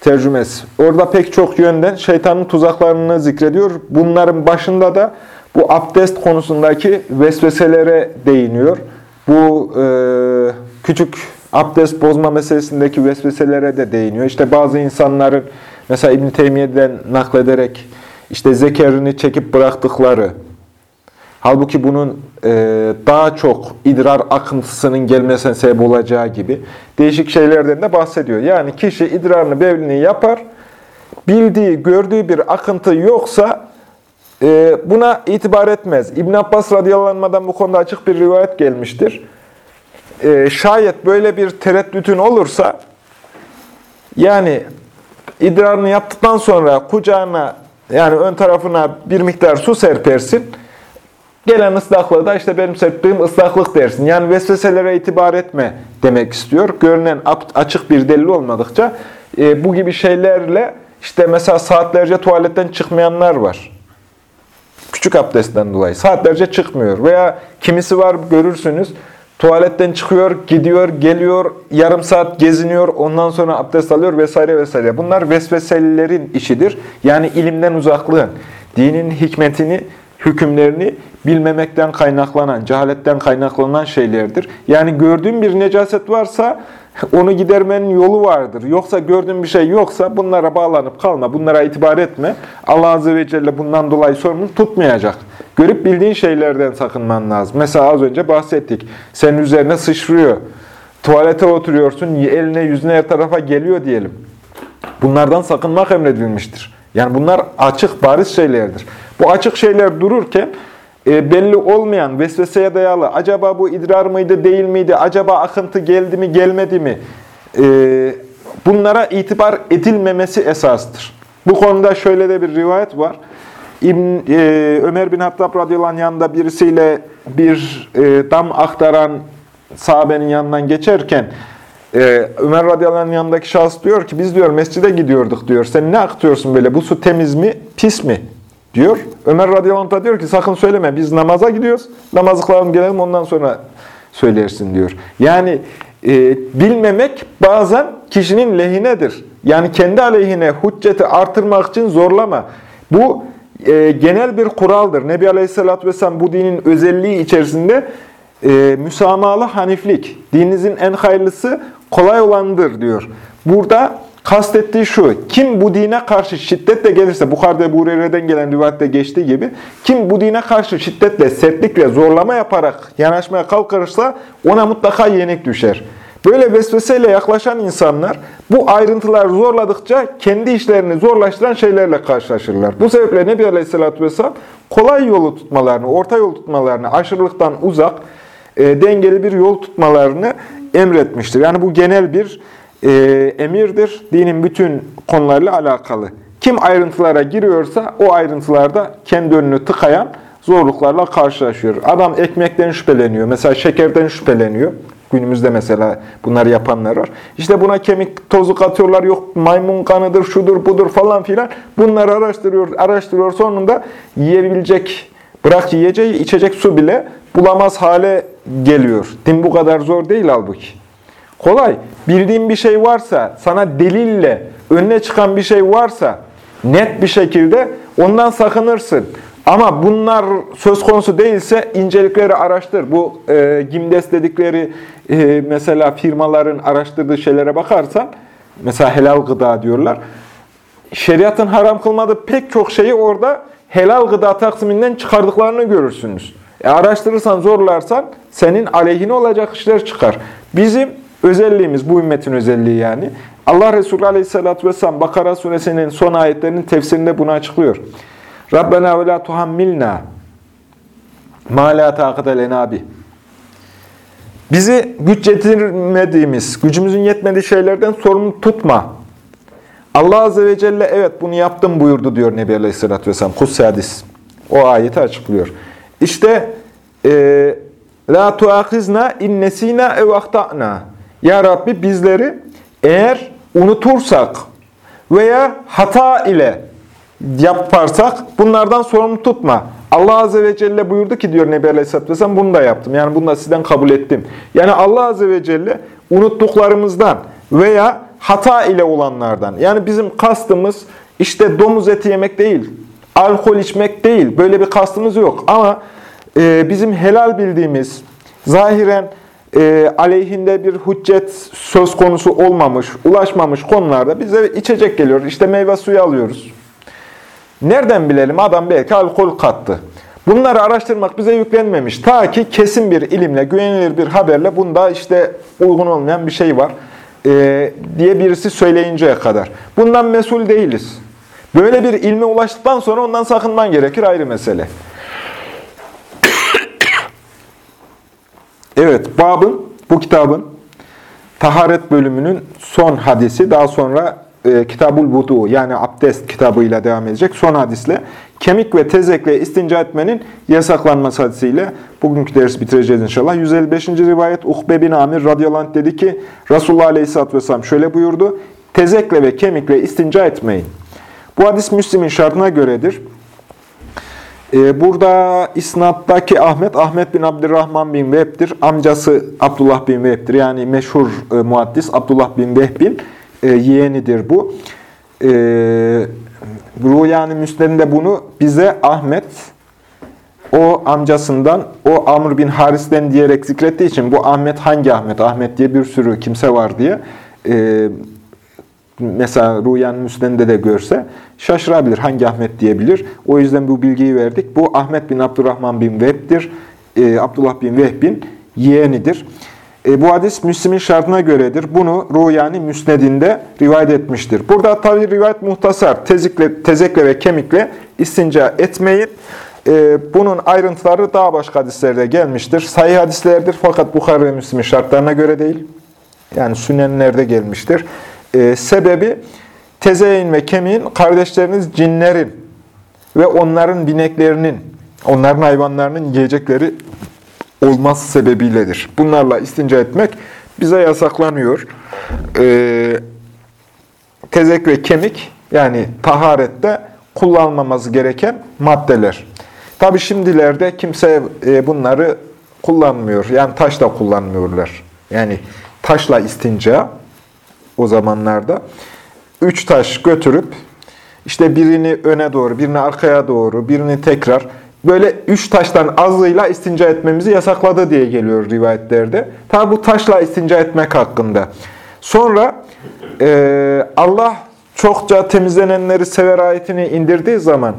tercümesi. Orada pek çok yönden şeytanın tuzaklarını zikrediyor. Bunların başında da bu abdest konusundaki vesveselere değiniyor. Bu e, küçük abdest bozma meselesindeki vesveselere de değiniyor. İşte bazı insanların mesela İbn-i Teymiye'den naklederek işte zekerini çekip bıraktıkları, Halbuki bunun e, daha çok idrar akıntısının gelmesine sebep olacağı gibi değişik şeylerden de bahsediyor. Yani kişi idrarını, bevlini yapar, bildiği, gördüğü bir akıntı yoksa e, buna itibar etmez. İbn Abbas radıyallahu anh'dan bu konuda açık bir rivayet gelmiştir. E, şayet böyle bir tereddütün olursa, yani idrarını yaptıktan sonra kucağına, yani ön tarafına bir miktar su serpersin, Gelen ıslaklığı da işte benim serptiğim ıslaklık dersin. Yani vesveselere itibar etme demek istiyor. Görünen açık bir delil olmadıkça e, bu gibi şeylerle işte mesela saatlerce tuvaletten çıkmayanlar var. Küçük abdestten dolayı. Saatlerce çıkmıyor. Veya kimisi var görürsünüz. Tuvaletten çıkıyor, gidiyor, geliyor, yarım saat geziniyor, ondan sonra abdest alıyor vesaire vesaire. Bunlar vesveselilerin işidir. Yani ilimden uzaklığın, dinin hikmetini, hükümlerini bilmemekten kaynaklanan, cehaletten kaynaklanan şeylerdir. Yani gördüğün bir necaset varsa onu gidermenin yolu vardır. Yoksa gördüğün bir şey yoksa bunlara bağlanıp kalma, bunlara itibar etme. Allah Azze ve Celle bundan dolayı sorumlu tutmayacak. Görüp bildiğin şeylerden sakınman lazım. Mesela az önce bahsettik. Senin üzerine sıçrıyor. Tuvalete oturuyorsun, eline yüzüne her tarafa geliyor diyelim. Bunlardan sakınmak emredilmiştir. Yani bunlar açık, bariz şeylerdir. Bu açık şeyler dururken e, belli olmayan, vesveseye dayalı, acaba bu idrar mıydı, değil miydi, acaba akıntı geldi mi, gelmedi mi, e, bunlara itibar edilmemesi esastır. Bu konuda şöyle de bir rivayet var. İbn, e, Ömer bin Hattab radıyallahu yanında birisiyle bir e, dam aktaran sahabenin yanından geçerken, ee, Ömer radıyallahu yanındaki şahıs diyor ki biz diyor mescide gidiyorduk diyor. Sen ne akıtıyorsun böyle? Bu su temiz mi, pis mi? diyor. Ömer radıyallahu anh diyor ki sakın söyleme biz namaza gidiyoruz. Namazı kılalım gelelim ondan sonra söylersin diyor. Yani e, bilmemek bazen kişinin lehinedir. Yani kendi aleyhine hücceti artırmak için zorlama. Bu e, genel bir kuraldır. Nebi Aleyhisselatü Vesselam bu dinin özelliği içerisinde e, müsamahalı haniflik. Dininizin en hayırlısı kolay olandır diyor. Burada kastettiği şu, kim bu dine karşı şiddetle gelirse, Bukhari'de Ebu Hureyre'den gelen rivayette geçtiği gibi, kim bu dine karşı şiddetle, sertlikle, zorlama yaparak yanaşmaya kalkarsa ona mutlaka yenik düşer. Böyle vesveseyle yaklaşan insanlar bu ayrıntılar zorladıkça kendi işlerini zorlaştıran şeylerle karşılaşırlar. Bu sebeple Nebi Aleyhisselatü Vesselam kolay yolu tutmalarını, orta yol tutmalarını, aşırılıktan uzak, e, dengeli bir yol tutmalarını emretmiştir. Yani bu genel bir e, emirdir. Dinin bütün konularıyla alakalı. Kim ayrıntılara giriyorsa o ayrıntılarda kendi önünü tıkayan zorluklarla karşılaşıyor. Adam ekmekten şüpheleniyor. Mesela şekerden şüpheleniyor. Günümüzde mesela bunları yapanlar var. İşte buna kemik tozu katıyorlar. Yok maymun kanıdır, şudur budur falan filan. Bunları araştırıyor, araştırıyor. Sonunda yiyebilecek, bırak yiyeceği, içecek su bile bulamaz hale geliyor. Din bu kadar zor değil halbuki. Kolay. Bildiğin bir şey varsa, sana delille önüne çıkan bir şey varsa net bir şekilde ondan sakınırsın. Ama bunlar söz konusu değilse incelikleri araştır. Bu e, GİMDES dedikleri e, mesela firmaların araştırdığı şeylere bakarsan, mesela helal gıda diyorlar. Şeriatın haram kılmadığı pek çok şeyi orada helal gıda taksiminden çıkardıklarını görürsünüz. E, araştırırsan, zorlarsan senin aleyhine olacak işler çıkar. Bizim özelliğimiz, bu ümmetin özelliği yani. Allah Resulü Aleyhisselatü Vesselam Bakara suresinin son ayetlerinin tefsirinde bunu açıklıyor. Rabbena ve la tuhammilna ma la taqate lena bi. Bizi güç getirmediğimiz, gücümüzün yetmediği şeylerden sorumlu tutma. Allah Azze ve Celle evet bunu yaptım buyurdu diyor Nebi Aleyhisselatü Vesselam. Kutsi hadis. O ayeti açıklıyor. İşte e, La tuakizna innesina ev ahtana. Ya Rabbi bizleri eğer unutursak veya hata ile yaparsak bunlardan sorumlu tutma. Allah Azze ve Celle buyurdu ki diyor Nebi Aleyhisselatü Vesselam bunu da yaptım. Yani bunu da sizden kabul ettim. Yani Allah Azze ve Celle unuttuklarımızdan veya hata ile olanlardan. Yani bizim kastımız işte domuz eti yemek değil, alkol içmek değil. Böyle bir kastımız yok. Ama e, bizim helal bildiğimiz, zahiren e, aleyhinde bir hüccet söz konusu olmamış, ulaşmamış konularda bize içecek geliyor. İşte meyve suyu alıyoruz. Nereden bilelim? Adam belki alkol kattı. Bunları araştırmak bize yüklenmemiş. Ta ki kesin bir ilimle, güvenilir bir haberle bunda işte uygun olmayan bir şey var e, diye birisi söyleyinceye kadar. Bundan mesul değiliz. Böyle bir ilme ulaştıktan sonra ondan sakınman gerekir ayrı mesele. Evet, babın, bu kitabın taharet bölümünün son hadisi, daha sonra e, Kitabul Vudu yani abdest kitabıyla devam edecek son hadisle kemik ve tezekle istinca etmenin yasaklanması hadisiyle bugünkü dersi bitireceğiz inşallah. 155. rivayet Uhbe bin Amir radıyallahu anh dedi ki Resulullah aleyhisselatü vesselam şöyle buyurdu. Tezekle ve kemikle istinca etmeyin. Bu hadis Müslim'in şartına göredir. Ee, burada isnattaki Ahmet, Ahmet bin Abdurrahman bin Vehb'dir. Amcası Abdullah bin Vehb'dir. Yani meşhur e, muaddis Abdullah bin Vehb'in e, yeğenidir bu. E, Rüyani Müslim'de bunu bize Ahmet, o amcasından, o Amr bin Haris'ten diyerek zikrettiği için bu Ahmet hangi Ahmet? Ahmet diye bir sürü kimse var diye. E, mesela Rüyan Müslim'de de görse şaşırabilir. Hangi Ahmet diyebilir. O yüzden bu bilgiyi verdik. Bu Ahmet bin Abdurrahman bin Vehb'dir. E, Abdullah bin Vehb'in yeğenidir. E, bu hadis Müslim'in şartına göredir. Bunu Ruyani Müsned'inde rivayet etmiştir. Burada tabi rivayet muhtasar, tezikle, tezekle ve kemikle istinca etmeyin. E, bunun ayrıntıları daha başka hadislerde gelmiştir. Sahih hadislerdir fakat Bukhara ve Müslim'in şartlarına göre değil. Yani sünenlerde gelmiştir. E, sebebi tezeyin ve kemiğin kardeşleriniz cinlerin ve onların bineklerinin, onların hayvanlarının yiyecekleri olması sebebiyledir. Bunlarla istinca etmek bize yasaklanıyor. Ee, tezek ve kemik yani taharette kullanılmaması gereken maddeler. Tabi şimdilerde kimse e, bunları kullanmıyor. Yani taş da kullanmıyorlar. Yani taşla istinca o zamanlarda üç taş götürüp işte birini öne doğru, birini arkaya doğru, birini tekrar böyle üç taştan azıyla istinca etmemizi yasakladı diye geliyor rivayetlerde. Tabi bu taşla istinca etmek hakkında. Sonra e, Allah çokça temizlenenleri sever ayetini indirdiği zaman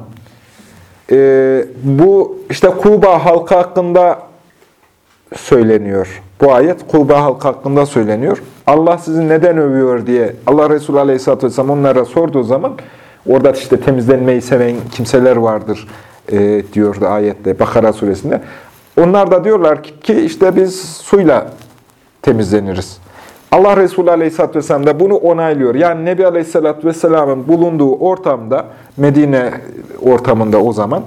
e, bu işte Kuba halkı hakkında söyleniyor. Bu ayet Kuba halkı hakkında söyleniyor. Allah sizi neden övüyor diye Allah Resulü Aleyhisselatü Vesselam onlara sorduğu zaman orada işte temizlenmeyi seven kimseler vardır e, diyordu ayette Bakara suresinde. Onlar da diyorlar ki, ki işte biz suyla temizleniriz. Allah Resulü Aleyhisselatü Vesselam da bunu onaylıyor. Yani Nebi Aleyhisselatü Vesselam'ın bulunduğu ortamda, Medine ortamında o zaman,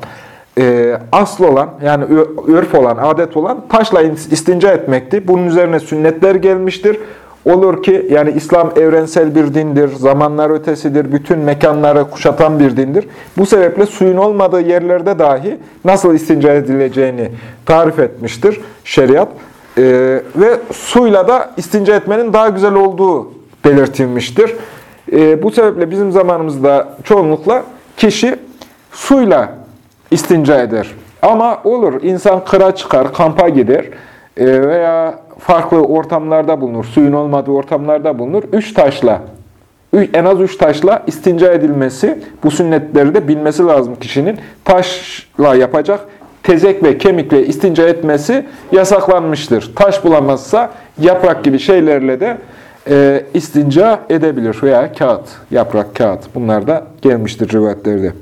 e, asıl olan, yani örf olan, adet olan taşla istinca etmekti. Bunun üzerine sünnetler gelmiştir. Olur ki yani İslam evrensel bir dindir, zamanlar ötesidir, bütün mekanları kuşatan bir dindir. Bu sebeple suyun olmadığı yerlerde dahi nasıl istinca edileceğini tarif etmiştir şeriat. Ee, ve suyla da istinca etmenin daha güzel olduğu belirtilmiştir. Ee, bu sebeple bizim zamanımızda çoğunlukla kişi suyla istinca eder. Ama olur insan kıra çıkar, kampa gider e, veya farklı ortamlarda bulunur, suyun olmadığı ortamlarda bulunur. Üç taşla, en az üç taşla istinca edilmesi, bu sünnetleri de bilmesi lazım kişinin. Taşla yapacak, tezek ve kemikle istinca etmesi yasaklanmıştır. Taş bulamazsa yaprak gibi şeylerle de e, istinca edebilir veya kağıt, yaprak, kağıt. Bunlar da gelmiştir rivayetlerde.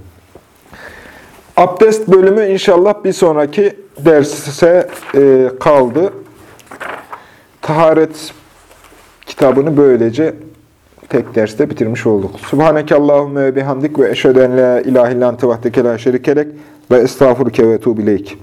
Abdest bölümü inşallah bir sonraki derse e, kaldı. Taharet kitabını böylece tek derste bitirmiş olduk. Subhaneke Allahümme bihamdik ve eşheden la ilahe illan tevahdeke la şerikelek ve estağfurke ve tuğbileyk.